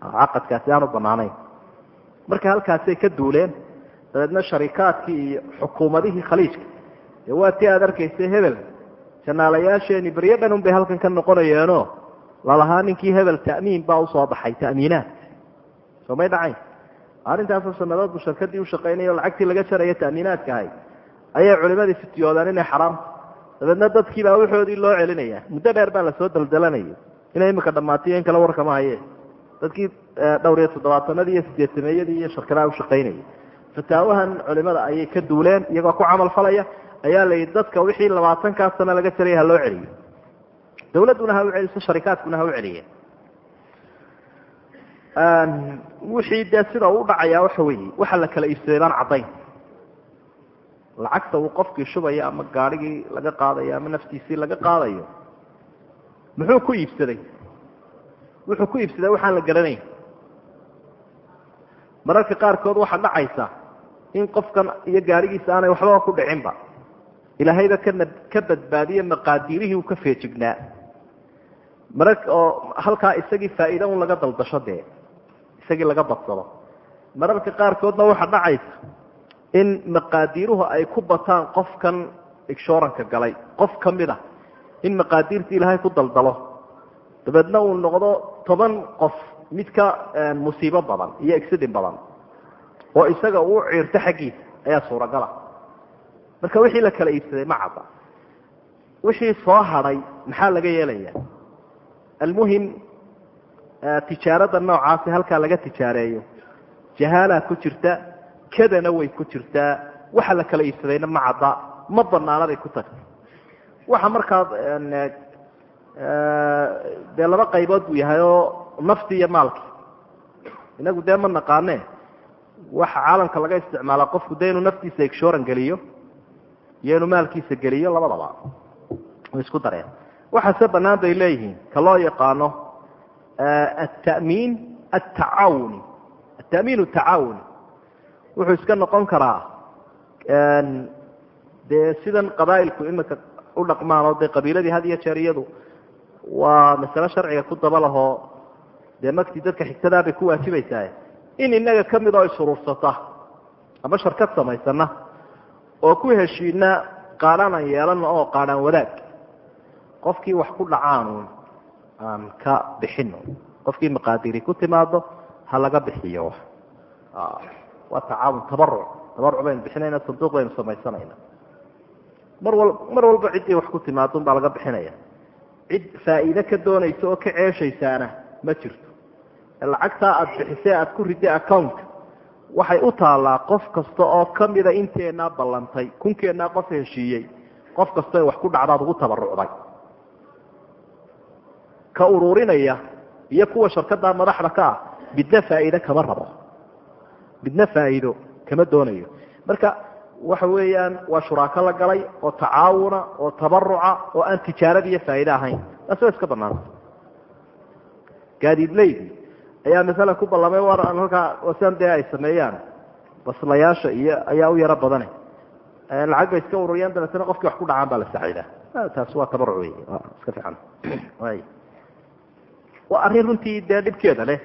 [SPEAKER 1] caqadkaasi aanu banaanayn marka halkaasay ka duuleen dabeedna sharikaadkii iyo xukuumadihii khaliijka. Dee waa tii aada arkaysay hebel janaalayaasheeni beryo dhan un halkan ka noqonayeeno. Lalahaa ninkii hebel ta'miin baa u soo baxay ta'miinaat soo may dhacayn arrintaasoo sanadood buu shirkadii u shaqaynaya lacagtii laga jarayo ta'miinaadka ahay. Ayay culimadii fitiyoodeen inay xaraam. Dabeedna dadkii baa waxoodii loo celinaya muddo dheer baa la soo daldalanayay. Inay imika dhammaatiyo in kale warkama haye. Dadkii dhowr iyo toddobaatanadii iyo sideetameeyadii iyo shirkadaha ushaqaynayay fataawahan culimada ayay ka duuleen iyagoo ku camal falaya ayaa la yidhi dadka wixii labaatankaa sano laga jaraya ha loo celiyo. Dawladduna ha u celiso sharikaadkuna ha u celiye wixii dee sida uu dhacayaa waxa weeye waxa la kala iibsaday baan caddayn. Lacagta uu qofkii shubayo ama gaadhigii laga qaadayo ama naftiisii laga qaadayo muxuu ku iibsaday? Wuxuu ku iibsaday waxaan la garanayn. Mararka qaarkood waxaa dhacaysa in qofkan iyo gaadhigiisa aanay waxbaba ku dhicinba. Ilaahayba kana ka badbaadiye maqaadiirihii uu ka feejignaa. Marar oo halkaa isagii faa'iida un laga daldasho dee isagii laga badsado mararka qaarkoodna waxaa dhacaysa in maqaadiiruhu ay ku bataan qofkan inshoranka galay. Qof ka mid a in maqaadiirtii ilaahay ku daldalo. Dabeedna uu noqdo toban qof mid ka musiibo badan iyo exidin badan. Oo isaga uu ciirto xaggiisa ayaa suuragala. Marka wixii la kala iibsaday ma cadda. Wixii soo hadhay maxaa laga yeelaya almuhim tijaarada noocaasi halkaa laga tijaareeyo. Jahaalaa ku jirta kadana way ku jirtaa waxa la kala iibsadayna ma cadda ma banaanaday ku tagtay waxa markaa dee laba qaybood buu yahay oo nafti iyo maalki. Inagu dee ma naqaane waxa caalamka laga isticmaala qofku dee inuu naftiisa exhoran geliyo iyo inuu maalkiisa geliyo labadaba. Isku dareen. Waxaase banaan bay leeyihiin ka loo yaqaano alta'miin atacaawuni ata'miin atacaawuni wuxuu iska noqon karaa dee sidan qabaa'ilku imika u dhaqmaan oo dee qabiiladii had iyo jeer iyadu waa masale sharciga ku daba lahoo dee magtii dadka xigtadaa bay ku waajibaysaa in inaga ka mid oo isuruursata ama sharkad samaysana oo ku heshiina qaadhaan yeelana oo qaadhaan wadaag qofkii wax ku dhacaan aan ka bixino. Qofkii maqaadiri ku timaado ha laga bixiyo waa tacaawun tabaruc tabaruc baynu bixinayna sanduuq baynu samaysanayna. Mar wal mar walba ciddii wax ku timaado un baa laga bixinaya. Cid faa'iide ka doonaysa oo ka ceeshaysaana ma jirto. Lacagtaa aada bixisee aada ku riday accountka waxay u taallaa qof kasta oo kamida inteenaa ballantay kunkeenaa qof heshiiyey qof kasta wax ku dhacdaad ugu tabarucday ka ururinaya iyo kuwa sharkadaa madaxda ka ah midna faa'iide kama rabo. Midna faa'iido kama doonayo. Marka waxa weeyaan waa shuraako la galay oo tacaawuna oo tabaruca oo aan tijaarada iyo faa'iide ahayn. Taasi waa iska banaanta gaadiidleydi ayaa masalan ku ballamay halkaa sidan dee ay sameeyaan. Baslayaasha iyo ayaa u yaro badane. Lacag bay iska ururiyaan dabeetana qofkii wax ku dhacaan baa la saciidaa taasi waa tabaruc wey iska fiican waa arrin runtii dee dhibkeeda leh.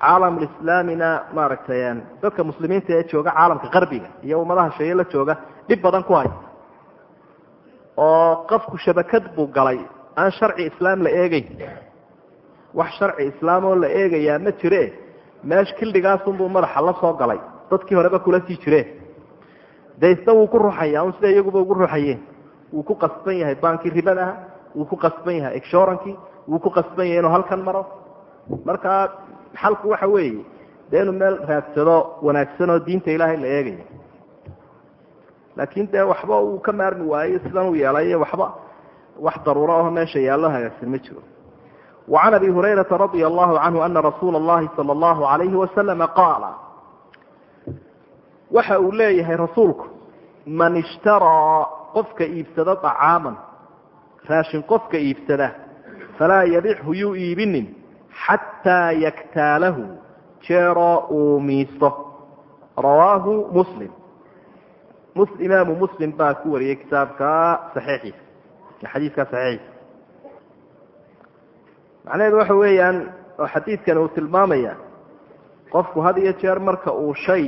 [SPEAKER 1] Caalamulislaamina maaragtay dadka muslimiinta ee jooga caalamka qarbiga iyo ummadaha sheeye la jooga dhib badan ku haysta oo qofku shabakad buu galay aan sharci islaam la eegeyn wax sharci islaam oo la eegayaa ma jire. Meesh kildhigaasunbuu madaxa la soo galay. Dadkii horeba kula sii jireen dee wuu ku ruxaya un sida iyaguba ugu ruxayeen wuu ku qasban yahay bankii ribadaha wuu ku qasban yahay exhorankii wuu ku qasban yahay inuu halkan maro markaa xalku waxa weeye dee inuu meel raadsado wanaagsan oo diinta ilaahay la eegayo laakiin dee waxba uu ka maarmi waayo sidan uu yeelay waxba wax daruuro aho meesha yaallo hagaagsan ma jiro وعن أبي هريرة رضي الله عنه أن رsuuل اللhi صلى الله عليه وسلم قاaل waxa uu leeyahay rasuulku man اشhtarىa qofka iibsada طacاama raashin qofka iibsada falaa yabixhu yuu iibinin xataa yaktaalahu jeeroo uu miisto rawaahu muslim imaamu muslim baa ku wariyay kitaabka saxiixiisa xadiidka saxiixiisa macnaheedu waxa weeyaan oo xadiidkan uu tilmaamaya qofku had iyo jeer marka uu shay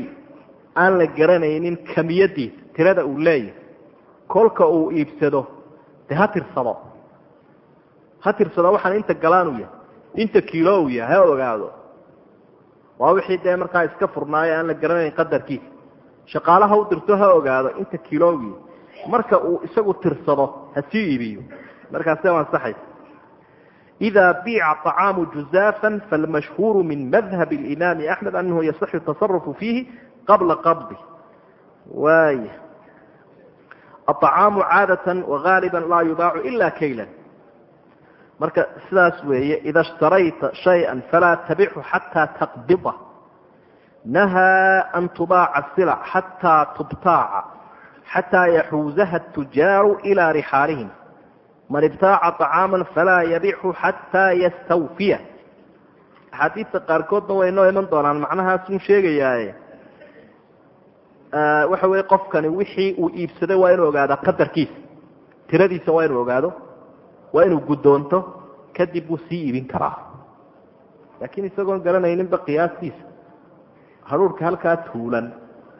[SPEAKER 1] aan la garanaynin kamiyadiisa tirada uu leeyahay kolka uu iibsado de ha tirsado ha tirsado waxaan inta galaan u yahay inta kiilo u yahay ha ogaado waa wixii dee markaa iska furnaayo aan la garanayn qadarkiisa shaqaalaha u dirto ha ogaado inta kiilo u yahay marka uu isagu tirsado ha sii iibiyo markaase ansaxaysa إذا بيع طعام جزافا فالمشهور من مذهب الإمام أحمد أنه يصح التصرف فيه قبل قبضه واي الطعاam caadaة وغاaلبا laa يubaac إلا kayla marka sidaas weeye ida shtarayta shaya falaa tabixu xataa taqbida. Nahaa an tubaaca sila xataa tubtaaca xataa yaxuusaha atujaaru ilaa rixaalihim man ibtaaca طacaama falaa yabixu xataa yastawfiya. Axaadiista qaarkoodna way noo iman doonaan macnahaasun sheegayaae waxa weye qofkani wixii uu iibsaday waa inuu ogaada qadarkiisa tiradiisa waa inuu ogaado waa inuu guddoonto kadib wuu sii iibin karaa. Laakiin isagoon garanayninba qiyaastiisa hadhuurhka halkaa tuulan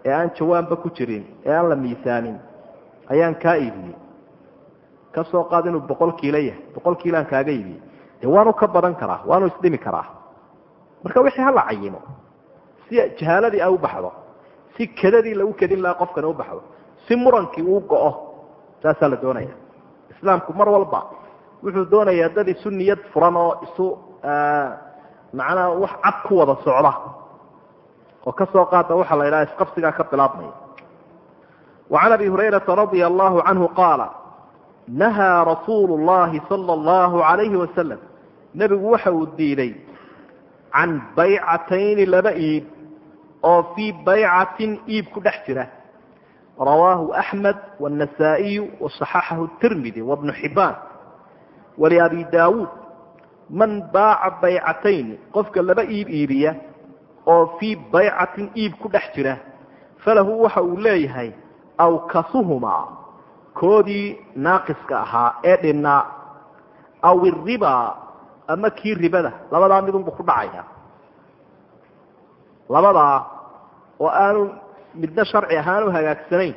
[SPEAKER 1] ee aan jawaanba ku jirin ee aan la miisaanin ayaan kaa iibiyey. Ka soo qaad inuu boqol kiilo yahay boqol kiilaan kaaga iibiyey. Dee waanu ka badan karaa waanu isdhimi karaa. Marka wixii hala cayimo si jahaaladii ay u baxdo si kadadii lagu kadin lahaa qofkani u baxdo si murankii uu go-o saasaa la doonaya. Islaamku mar walba wuxuu doonaya dad isu niyad furan oo isu macnaa wax cad ku wada socda. oo ka soo qaada waxaa la yidhaha isqabsigaa ka bilaabmaya. wa abi hurayrata radia allahu canhu qaala nahaa rasuulu llahi sala allahu alayhi wasalam nebigu waxa uu diiday can baycatayni laba iib oo fii baycatin iib ku dhex jira. Rawaahu axmed waannasaa'iyu wasaxaxahu tirmidi wabnu xibbaan waliabi daawuud man baaca baycatayni qofka laba iib iibiya oo fii baycatin iib ku dhex jira falahu waxa uu leeyahay awkasuhumaa koodii naaqiska ahaa ee dhinnaa aw iribaa ama kii ribada labadaa midunbu ku dhacaya. Labadaa oo aanu midna sharci ahaan u hagaagsanayn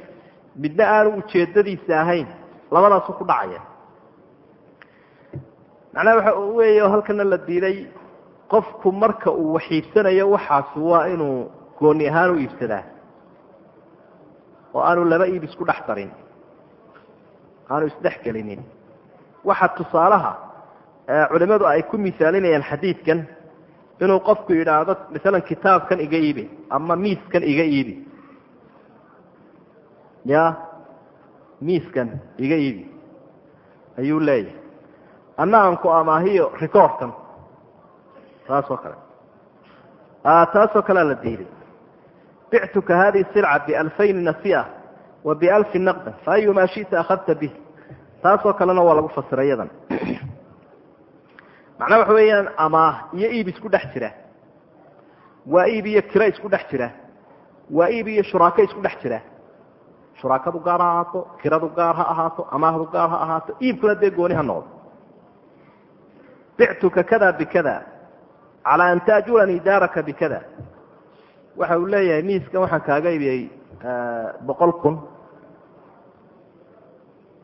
[SPEAKER 1] midna aanu ujeedadiisa ahayn labadaasu ku dhacaya macnaha waxa weey halkana la diiday qofku marka uu wax iibsanayo waxaasi waa inuu gooni ahaan u iibsadaa. Oo aanu laba iib isku dhex darin. Aanu isdhex gelinin. Waxa tusaalaha culimadu ay ku misaalinayaan xadiidkan inuu qofku yidhaahdo masalan kitaabkan iga iibi ama miiskan iga iibi. Ya miiskan iga iibi. Ayuu leeyahay anna aan ku amaahiyo recordkan taasoo kale. Taasoo kalea la diiday. Bictuka hadihi silca bialfayni nasi'a wa bialfi naqdan fa ayumaa shita akhadta bih taasoo kalena waa lagu fasiray yadan. Macnaha waxa weeyaan amaah iyo iib isku dhex jira. Waa iib iyo kiro isku dhex jira. Waa iib iyo shuraako isku dhex jira. Shuraakadu gaar ha ahaato kiradu gaar ha ahaato amaahdu gaar ha ahaato iibkuna dee gooni ha noqdo bictuka kada bikada calaa an taajuranii daaraka bikada waxa uu leeyahay miiskan waxaan kaaga ibiyey boqol kun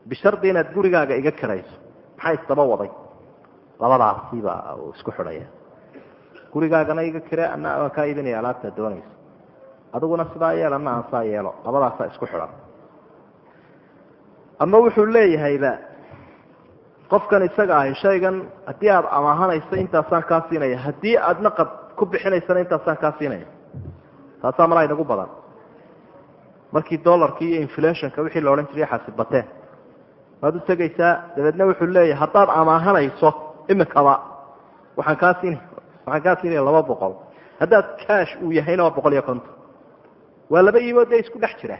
[SPEAKER 1] bishardi inaad gurigaaga iga kirayso maxaa isdaba waday labadaasiba uu isku xidhaya gurigaagana iga kire ana waan kaa iibinaya alaabtaa doonayso adiguna sidaa yeel ana aan saa yeelo labadaasaa isku xidhan ama wuxuu leeyahayba qofkan isaga ahi shaygan haddii aada amaahanayso intaasaan kaa siinaya haddii aada naqad ku bixinaysana intaasaan kaa siinaya. Taasaa malaa inagu badan. Markii dollarkii iyo inflationka wixii la odhan jiray xasibateen waad u tegaysaa dabeedna wuxuu leeyahay haddaad amaahanayso imikaba waxaan kaa siin waxaan kaa siinaya laba boqol. Haddaad cash uu yahayna waa boqol iyo konton. Waa laba iibood dee isku dhex jira.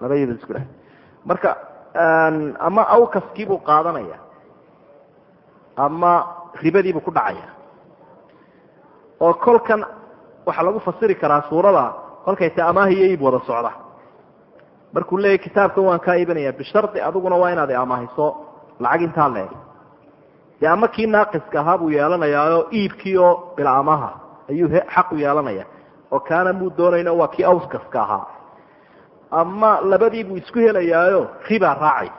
[SPEAKER 1] Laba iibood isku dhex. Marka ama awkaskiibuu qaadanaya. Ama ribadiibuu ku dhacaya. Oo kolkan waxaa lagu fasiri karaa suurada kolkay ta amaah iyo iib wada socda. Markuu leeyahy kitaabkan waan kaa iibinaya bishardi adiguna waa inaad amaahiso lacag intaa leeg dee ama kii naaqiska ahaa buu yeelanayaaoo iibkii oo bila amaha ayuu xaq u yeelanaya. Oo kaana muu doonayno waa kii awskaska ahaa ama labadii buu isku helayaayo ribaa raacay.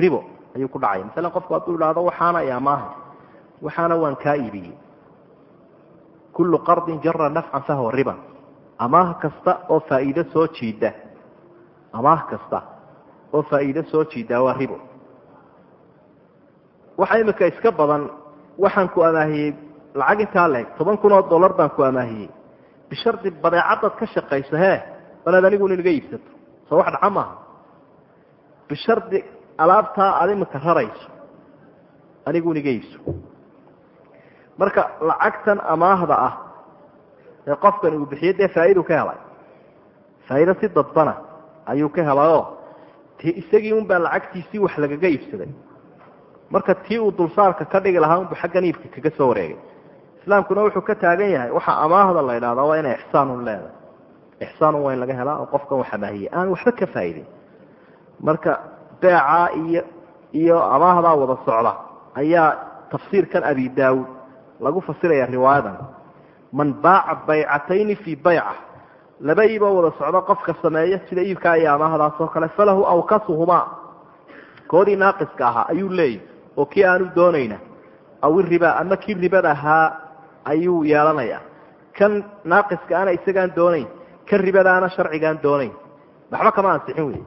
[SPEAKER 1] Ribo ayuu ku dhacaya masalan qofku hadduu idhaahdo waxaana i amaaha waxaana waan kaa iibiyey kullu qardin jara nafcan fahwa riba. Amaah kasta oo faa'iido soo jiida amaah kasta oo faa'iido soo jiidaa waa ribo. Waxa imika iska badan waxaan ku amaahiyey lacag intaa leeg toban kun oo dollar baan ku amaahiyey. Bishardi badeecadaad ka shaqayso hee balaad anigun inaga iibsato. Soo wax dhaca maaha. Bishardi alaabtaa aad rarayso anigun iga iibso. Marka lacagtan amaahda ah ee qofkan uu bixiyo dee faa'idu ka helay. Faa'ido si dadbana ayuu ka helayoo ti isagii un baa lacagtiisii wax lagaga iibsaday. Marka tii uu dulsaarka ka dhigi lahaa unbu xaggan iibka kaga soo wareegay. Islaamkuna wuxuu ka taagan yahay. Waxa amaahda la idhahdaa waa inay ixsaanun leedahay ixsaanun waa in laga helaa oo qofkan wax amaahiyey aan waxba ka faa'idin marka beecaa iyo iyo amaahdaa wada socda ayaa tafsiirkan abi daawud lagu fasiraya riwaayadan. Man baaca baycatayni fii bayca laba iiboo wada socdo qofka sameeya sida iibkaa iyo amaahdaas oo kale falahu awkasuhumaa. Koodii naaqiska ahaa ayuu leeyahy oo kii aanu doonayna aw iriba ama kii ribada ahaa ayuu yeelanaya. Kan naaqiska ana isagaan doonayn kan ribadaana sharcigaan doonayn. Waxba kama ansixin wey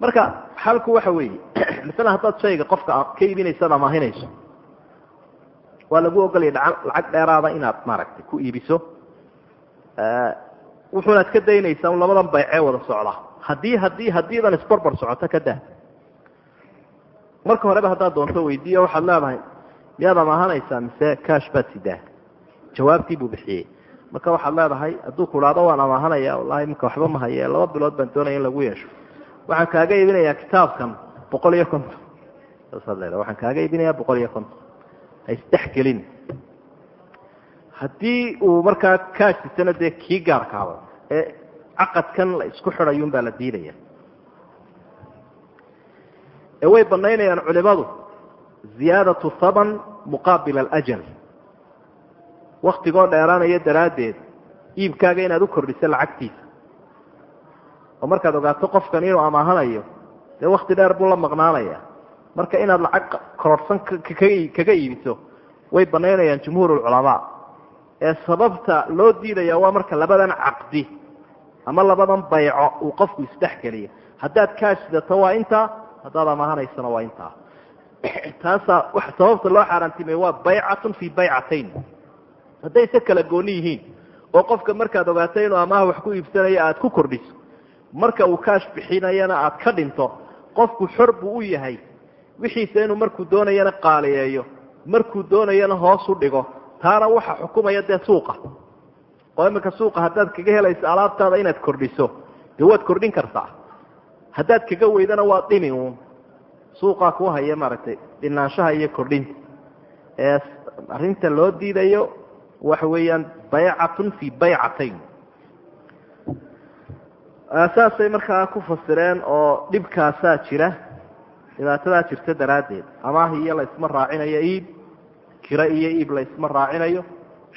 [SPEAKER 1] marka xalku waxa weeye masala haddaad shayga qofka ka iibinaysaad amaahinayso waa lagu ogolaya lacag dheeraada inaad maaragtay ku iibiso wuxuunaad ka daynaysaa labadan baycee wada socda. Haddii haddii haddiidan isbarbar socoto ka daa. Marka horeba haddaad doonto weydiiyo waxaad leedahay miyaad amaahanaysaa mise kaash baad sidaa jawaabtii buu bixiyey marka waxaad leedahay hadduu ku dhahdo waan amaahanaya wallahi iminka waxba ma haye laba bilood baan doonaya in lagu yeesho. Waxaan kaaga iibinayaa kitaabkan boqol iyo konton. Saasaad leedahay waxaan kaaga iibinayaa boqol iyo konton. Ha isdhex gelin. Haddii uu markaa kaashsitana dee kii gaarkaaba ee caqadkan la isku xidhayun baa la diidaya ee way banaynayaan culimadu ziyaadatu haman muqaabil alajal waktigoo dheeraanaya daraaddeed iibkaaga inaad u kordhiso lacagtiisa. Oo markaad ogaato qofkan inuu amaahanayo dee wakti dheer buu la maqnaanaya marka inaad lacag kororhsan kaga iibiso way banaynayaan jumhuur ulculamaa ee sababta loo diidaya waa marka labadan caqdi ama labadan bayco uu qofku isdhex geliyo. Haddaad kaash sidato waa intaa. Haddaad amaahanaysana waa intaa. Taasaa sababta loo xaaraantimay waa baycatun fii baycatayn hadday se kala gooni yihiin oo qofka markaad ogaato inuu amaah wax ku iibsanayo aad ku kordhiso marka uu kaash bixinayana aad ka dhinto qofku xor buu u yahay. Wixiisa inuu markuu doonayana qaaliyeeyo markuu doonayana hoos u dhigo taana waxa xukumaya dee suuqa. Oo iminka suuqa haddaad kaga helayso alaabtaada inaad kordhiso dee waad kordhin kartaa. Haddaad kaga weydana waad dhimi uun. Suuqaa ku haya maaragtay dhinaanshaha iyo kordhinta. Ee arrinta loo diidayo waxa weeyaan baycatun fii baycatayn saasay markaa ku fasireen oo dhibkaasaa jira dhibaatadaa jirta daraaddeed. Amaahi iyo laysma raacinayo iib kiro iyo iib laysma raacinayo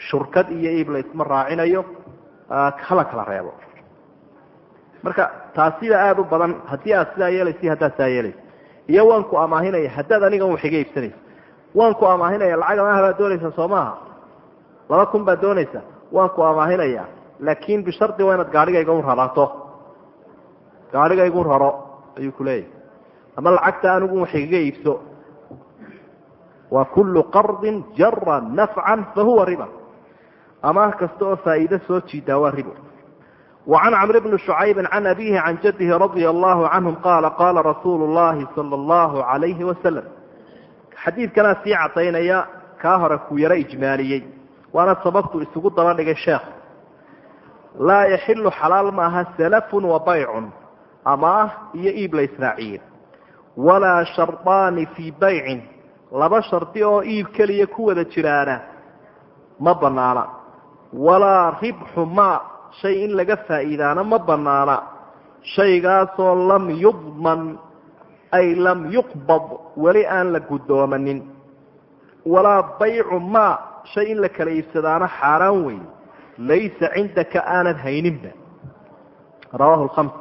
[SPEAKER 1] shurkad iyo iib laysma raacinayo hala kala reebo. Marka taasida aada u badan haddii aad sidaa yeelaysa haddaad sidaa yeelaysa iyo waan ku amaahinaya haddaad anigan wax iga iibsanaysa waan ku amaahinaya lacag amaah baad doonaysaa soo maaha laba kun baad doonaysa waan ku amaahinaya laakin bishardi waa inaad gaarhigayga u rarato gaarhigaygu raro ayuu kuleeyahay ama lacagta anigu wax igaga iibso wa kullu qardin jara nafcan fahuwa riba amaah kasta oo faa'iide soo jiidaa waa ribo وعن cمر بن شعyب عن أbيه عن جده رضي الله عنهم قال قال رsuuل اللhi صلى الله عليه وسلم xadiidkanaa sii cadaynaya kaa hore ku yaro ijmaaliyey waana sababtu isugu daba dhigay sheekh. Laa yaxilu xalaal maaha salafun wa baycun amaah iyo iib la israaciye walaa shardaani fii baycin laba shardi oo iib keliya ku wada jiraana. Ma bannaana. Walaa ribxu ma shay in laga faa'iidaana ma bannaana. Shaygaasoo lam yudman ay lam yuqbad weli aan la guddoomanin walaa baycu ma shay in la kala iibsadaana xaaraan weeye laysa cindaka aanad hayninba. Rawaahu lkhamsa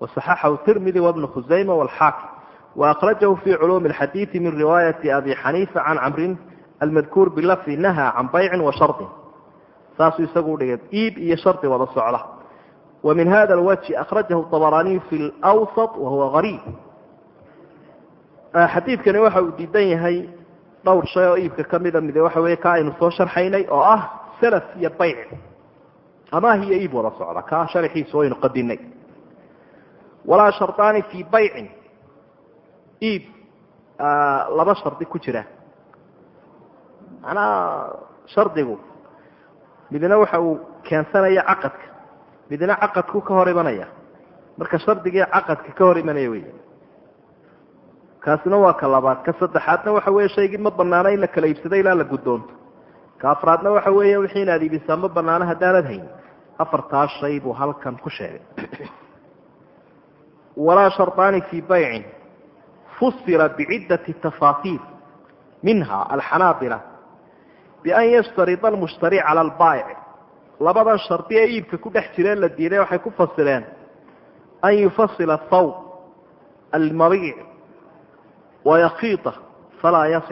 [SPEAKER 1] wasaxaxahu tirmidi wabnu khusayma waalxaakim waaqrajahu fii culuumi alxadiidi min riwaayati abi xaniifa can camrin almadkuur bilafdi nahaa can baycin wa shardin saasuu isagu udhigay iib iyo shardi wada socda. Wa hada alwaji akhrajahu abaraaniyu fi lwsat wahuwa ariib ah, xadiidkani waxa uu diidan yahay dhowr shay oo iibka kamida mid waxa wey ka aynu soo sharxaynay oo ah slf iyo bayc. Amaah iyo iib wada socda ka sharxiisa waynu qadinay. Walaa sharطaani fii baycin. Iib laba shardi ku jira. Macnaha shardigu midna waxa uu keensanaya caqadka midna caqadku ka hor imanaya. Marka shardigii caqadka ka hor imanaya wey kaasina waa ka labaad ka saddexaadna waxa weeye shaygii ma banaana in la kala iibsado ilaa la guddoonto. Ka afraadna waxa weeye wixii inaad iibisaa ma banaano haddaanad hayn. Afartaas shay buu halkan ku sheegay. Walaa sharطaani fii baycin fusira biciddati tafaasiir minha alxanaabila bian yashtarida almushtari cala albaayic labadan shardi ee iibka ku dhex jireen la diiday waxay ku fasireen an yufasila thawb almabiic waayo kiia falaa yaix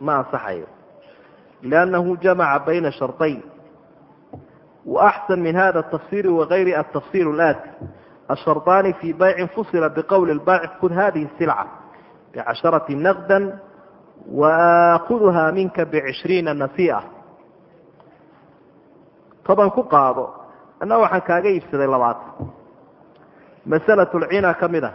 [SPEAKER 1] ma ansaxayo liannahu jamaca bayna shardayn waaxsan min hada atafsiri wagayri atafsir alaati ashardaani fii baycin fusila biqowli lbaaci kun hadihi silca bicasharati naqdan waaakhuduhaa minka bicishriina nasiia toban ku qaado anna waxaan kaaga iibsaday labaatan masalatu lcina ka mid a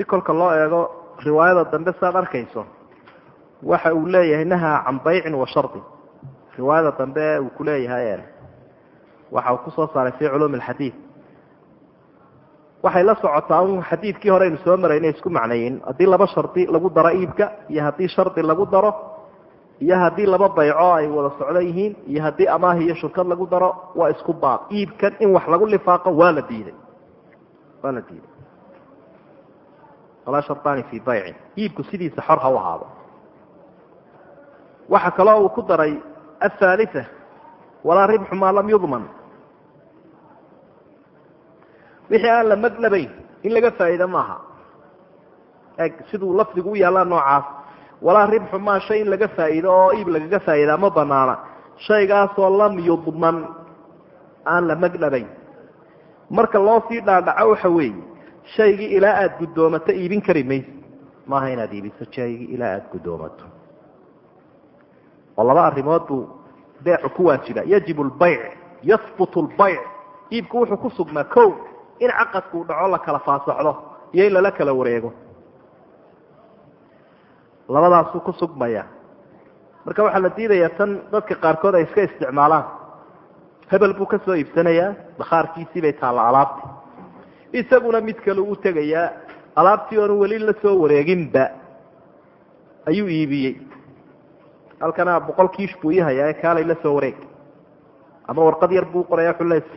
[SPEAKER 1] si kolka loo eego riwaayada dambe saad arkayso waxa uu leeyahay nahaa can baycin wa shardi. Riwaayada dambe uu ku leeyahay waxa uu ku soo saaray fii culuumi alxadiid. Waxay la socotaa un xadiidkii hore aynu soo maraynay isku macnayiin. Haddii laba shardi lagu daro iibka iyo haddii shardi lagu daro iyo haddii laba bayco ay wada socdo yihiin iyo haddii amaahi iyo shurkad lagu daro waa isku baab. Iibkan in wax lagu lifaaqo waa la diiday. Waa la diiday walaa shardaani fii baycin iibku sidiisa xor ha u ahaado. Waxa kaloo uu ku daray athalitha walaa ribxu maa lam yudman. Wixii aan la maglabayn in laga faa'iida maaha. Eg siduu lafdigu u yaallaa noocaas walaa ribxu maa shay in laga faa'iido oo iib lagaga faa'iidaa ma banaana. Shaygaasoo lam yudman aan la maglabayn marka loo sii dhaadhaco waxa weeye shaygii ilaa aada guddoomato iibin kari mayso maaha inaad iibiso shaygii ilaa aada guddoomato. Oo laba arrimood buu beecu ku waajiba yajibu lbayc yahbutu lbayc. Iibku wuxuu ku sugnaa ko in caqadkuu dhaco la kala faasaxdo iyo in lala kala wareego. Labadaasuu ku sugmaya. Marka waxaa la diidayaa tan dadka qaarkood ay iska isticmaalaan. Hebel buu ka soo iibsanayaa bakhaarkiisii bay taalla alaabti isaguna mid kale u tegayaa alaabtii oonu weli la soo wareeginba ayuu iibiyey. Halkana boqol kiish buu ii hayaa ee kaalay la soo wareeg. Ama warqad yar buu qoraya wuxuu le c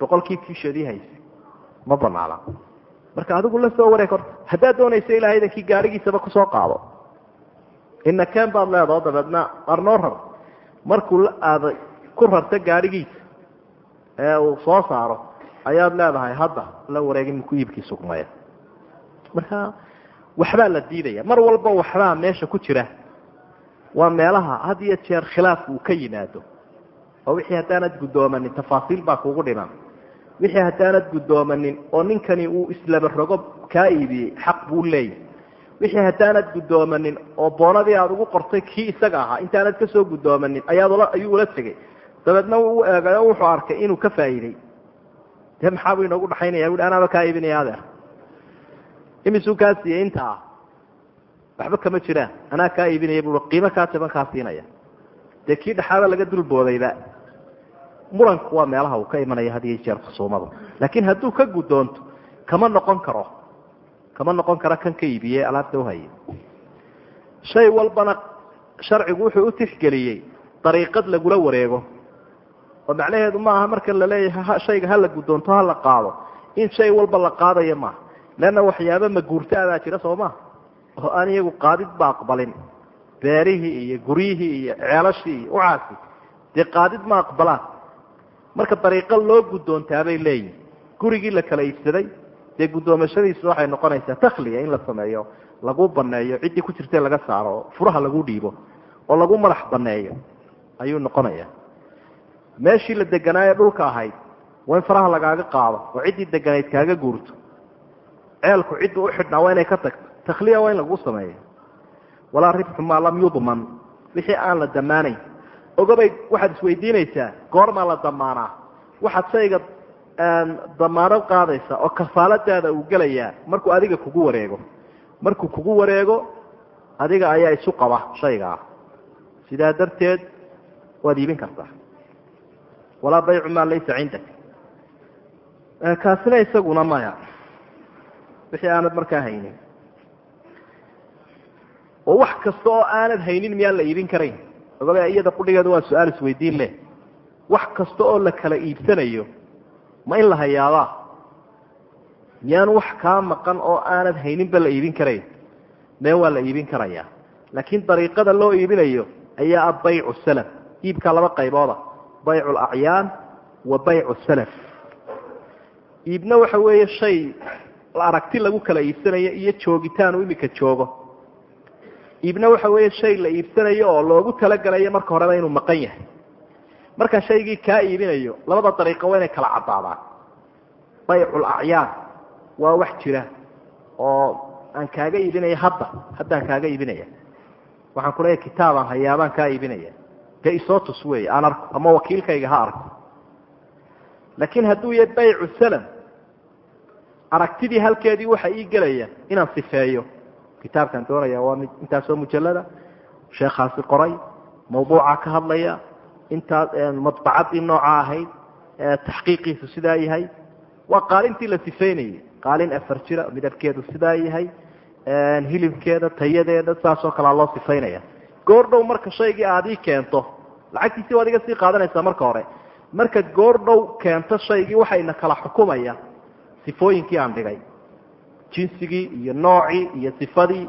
[SPEAKER 1] boqolkii kiishood ii haysa ma banaana marka adigu la soo wareeg horta haddaad doonaysa ilaahay idankii gaarigiisaba ku soo qaado. Ina ken baad leedaho dabeedna arnoo rar markuu aada ku rarta gaarigiisa ee uu soo saaro ayaad leedahay hadda la wareegin ku iibkii sugmaya. Marka waxbaa la diidaya. Mar walba waxbaa meesha ku jira. Waa meelaha had iyo jeer khilaaf uu ka yimaado. Oo wixii haddaanad guddoomanin tafaasiil baa kugu dhiman. Wixii haddaanad guddoomanin oo ninkani uu islaba rogo kaa iibiyey xaq buu leeyahy wixii haddaanad guddoomanin oo boonadii aada ugu qortay kii isaga ahaa intaanad ka soo guddoomanin ayaad ayuu ula tegay dabeedna u eegay oo wuxuu arkay inuu ka faa'iiday dee maxaabuu inoogu dhaxaynaya ui anaaba kaa iibinaya adeer imisuu kaa siiyey inta ah waxba kama jiraan. Anaa kaa iibinaya bui qiimo kaa jaban kaa siinaya. Dee kii dhaxaaba laga dulboodayba muranku waa meelaha uu ka imanaya had jeer khusuumada laakiin hadduu ka guddoonto kama noqon karo. Kama noqon karo kan ka iibiyey alaabta uhaye shay walbana sharcigu wuxuu u tixgeliyey dariiqad lagula wareego oo macnaheedu maaha marka la leeyahay shayga hala guddoonto ha la qaado. In shay walba la qaadayo maaha leanna waxyaaba maguurtaadaa jira soo maha oo aan iyagu qaadid ba aqbalin. Beerihii iyo guryihii iyo ceelashii iyo ucaasi dee qaadid ma aqbalaan? Marka dariiqo loo guddoontaabay leeyihiin gurigii la kala iibsaday dee guddoomashadiisu waxay noqonaysaa takhliya in la sameeyo lagu baneeyo ciddii ku jirtay laga saaro furaha lagu dhiibo oo lagu madax baneeyo ayuu noqonaya meeshii la deganaaye dhulka ahayd waa in faraha lagaaga qaado oo ciddii deganayd kaaga guurto. Ceelku ciddu u xidhnaa waa inay ka tagto takhliya waa in lagu sameeyo. Walaa ribxu lam yudman. Wixii aan la damaanayn. Ogobay waxaad isweydiinaysaa goormaa la damaanaa? Waxaad shayga damaanad qaadaysa oo kafaaladaada uu gelayaa markuu adiga kugu wareego. Markuu kugu wareego adiga ayaa isu qaba shaygaa. Sidaa darteed waad iibin kartaa walaa baycu maa laysa cindak. Kaasina isaguna maya. Wixii aanad markaa haynin. Oo wax kasta oo aanad haynin miyaan la iibin karayn ogoba iyada qudhigeeda waa su'aal isweydiin leh. Wax kasta oo la kala iibsanayo ma in la hayaabaa? Miyaan wax kaa maqan oo aanad hayninba la iibin karayn mee waa la iibin karayaa. Laakiin dariiqada loo iibinayo ayaa ah baycu salaf iibkaa laba qaybooda baycu lacyaan wa baycu salaf. Iibna waxa weeye shay aragti lagu kala iibsanayo iyo joogitaan uu imika joogo. Iibna waxa weeye shay la iibsanayo oo loogu talagalayo marka horeba inuu maqan yahay. Marka shaygii kaa iibinayo labada dariiqo waa inay kala caddaadaan. Baycul acyaan waa wax jira oo aan kaaga iibinaya hadda haddaan kaaga iibinaya. Waxaan ku leeyahy kitaabaan hayaabaan kaa iibinaya dee isoo tus wey aan arko ama wakiilkayga ha arko. Laakiin hadduu yahay baycu salam aragtidii halkeedii waxa ii gelaya inaan sifeeyo. Kitaabkaan doonaya waa mid intaasoo mujalada sheekhaasi qoray mawduuca ka hadlaya intaas madbacadii nooca ahayd taxqiiqiisu sidaa yahay. Waa qaalintii la sifeynayay qaalin afar jira midabkeedu sidaa yahay hilibkeeda tayadeeda saasoo kalea loo sifaynaya goordhow marka shaygii aad ii keento lacagtiisii waad iga sii qaadanaysaa marka hore. Marka goordhow keento shaygii waxayna kala xukumaya sifooyinkii aan dhigay. Jinsigii iyo noocii iyo sifadii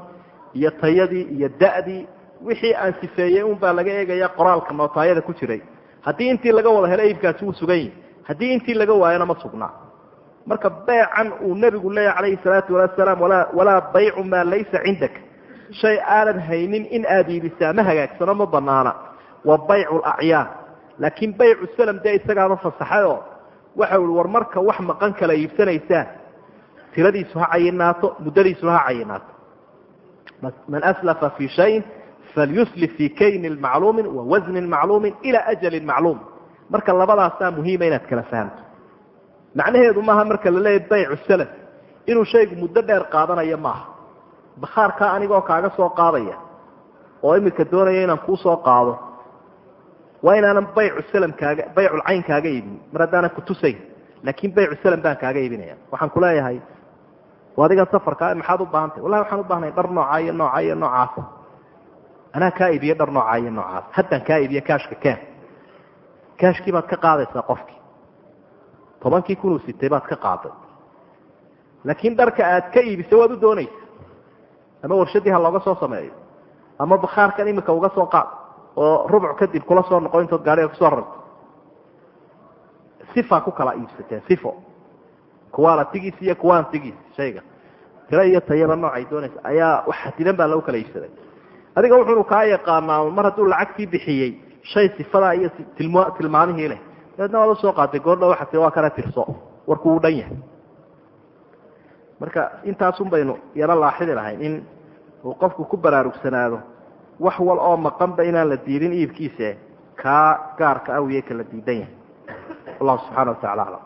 [SPEAKER 1] iyo tayadii iyo da'dii wixii aan sifeeyey un baa laga eegaya qoraalka nootaayada ku jiray. Haddii intii laga wada helo iibkaasi wuu sugan yihi haddii intii laga waayona ma sugnaa marka beecan uu nebigu leeyahy calayhi salaatu wasalaam walaa baycu maa laysa cindaka shay aanad haynin in aada iibisaa ma hagaagsano ma banaana waa baycu lacyaan laakiin baycu salam dee isagaaba fasaxay oo waxa ui war marka wax maqan kala iibsanaysaan. Tiradiisu ha cayinaato muddadiisuna ha cayinaato. Man aslafa fi shayin falyuslif fi kaynin macluumin wa wasnin macluumin ilaa ajalin macluum. Marka labadaasaa muhiima inaad kala fahamto macnaheedu maaha marka la leeyahy baycu salam inuu shaygu muddo dheer qaadanayo maaha bakhaarkaa anigoo kaaga soo qaadaya oo imika doonaya inaan kuu soo qaado waa inaanan baycu salam kaaga bayculcayn kaaga iibin. Mar haddaanan kutusayn laakin baycu salam baan kaaga iibinaya. Waxaan kuleeyahay adigan safarkaa maxaad u baahantay? Wallahi waxaan u baahnay dhar noocaa iyo noocaa iyo noocaasa anaa kaa iibiye dhar noocaa iyo noocaasa haddaan kaa iibiye kaashka keen kaashkii baad ka qaadaysaa qofkii. Tobankii kunuu sitay baad ka qaaday. Laakiin dharka aad ka iibisay waad u doonaysa ama warshadii ha looga soo sameeyo ama bakhaarkan imika uga soo qaad oo rubuc kadib kula soo noqo intood gaariga ku soo rarto sifa ku kala iibsateen sifo. Qualitigiis iyo quantigiis shayga. Tiro iyo tayaba noocay doonaysa ayaa wax xadidan baa lagu kala iibsaday. Adiga wuxuunu kaa yaqaanaa mar hadduu lacagtii bixiyey shay sifadaa iyo tilm tilmaamihii leh. Dabeedna waad u soo qaatay goordha waxa tii waa kana tirso. Warku uu dhan yahay marka intaasun baynu yaro laaxidi lahayn in uu qofku ku baraarugsanaado wax wal oo maqanba inaan la diidin iibkiisa kaa gaarka awiye kala diidan yahay. Wallahu subxana wa tacala aclam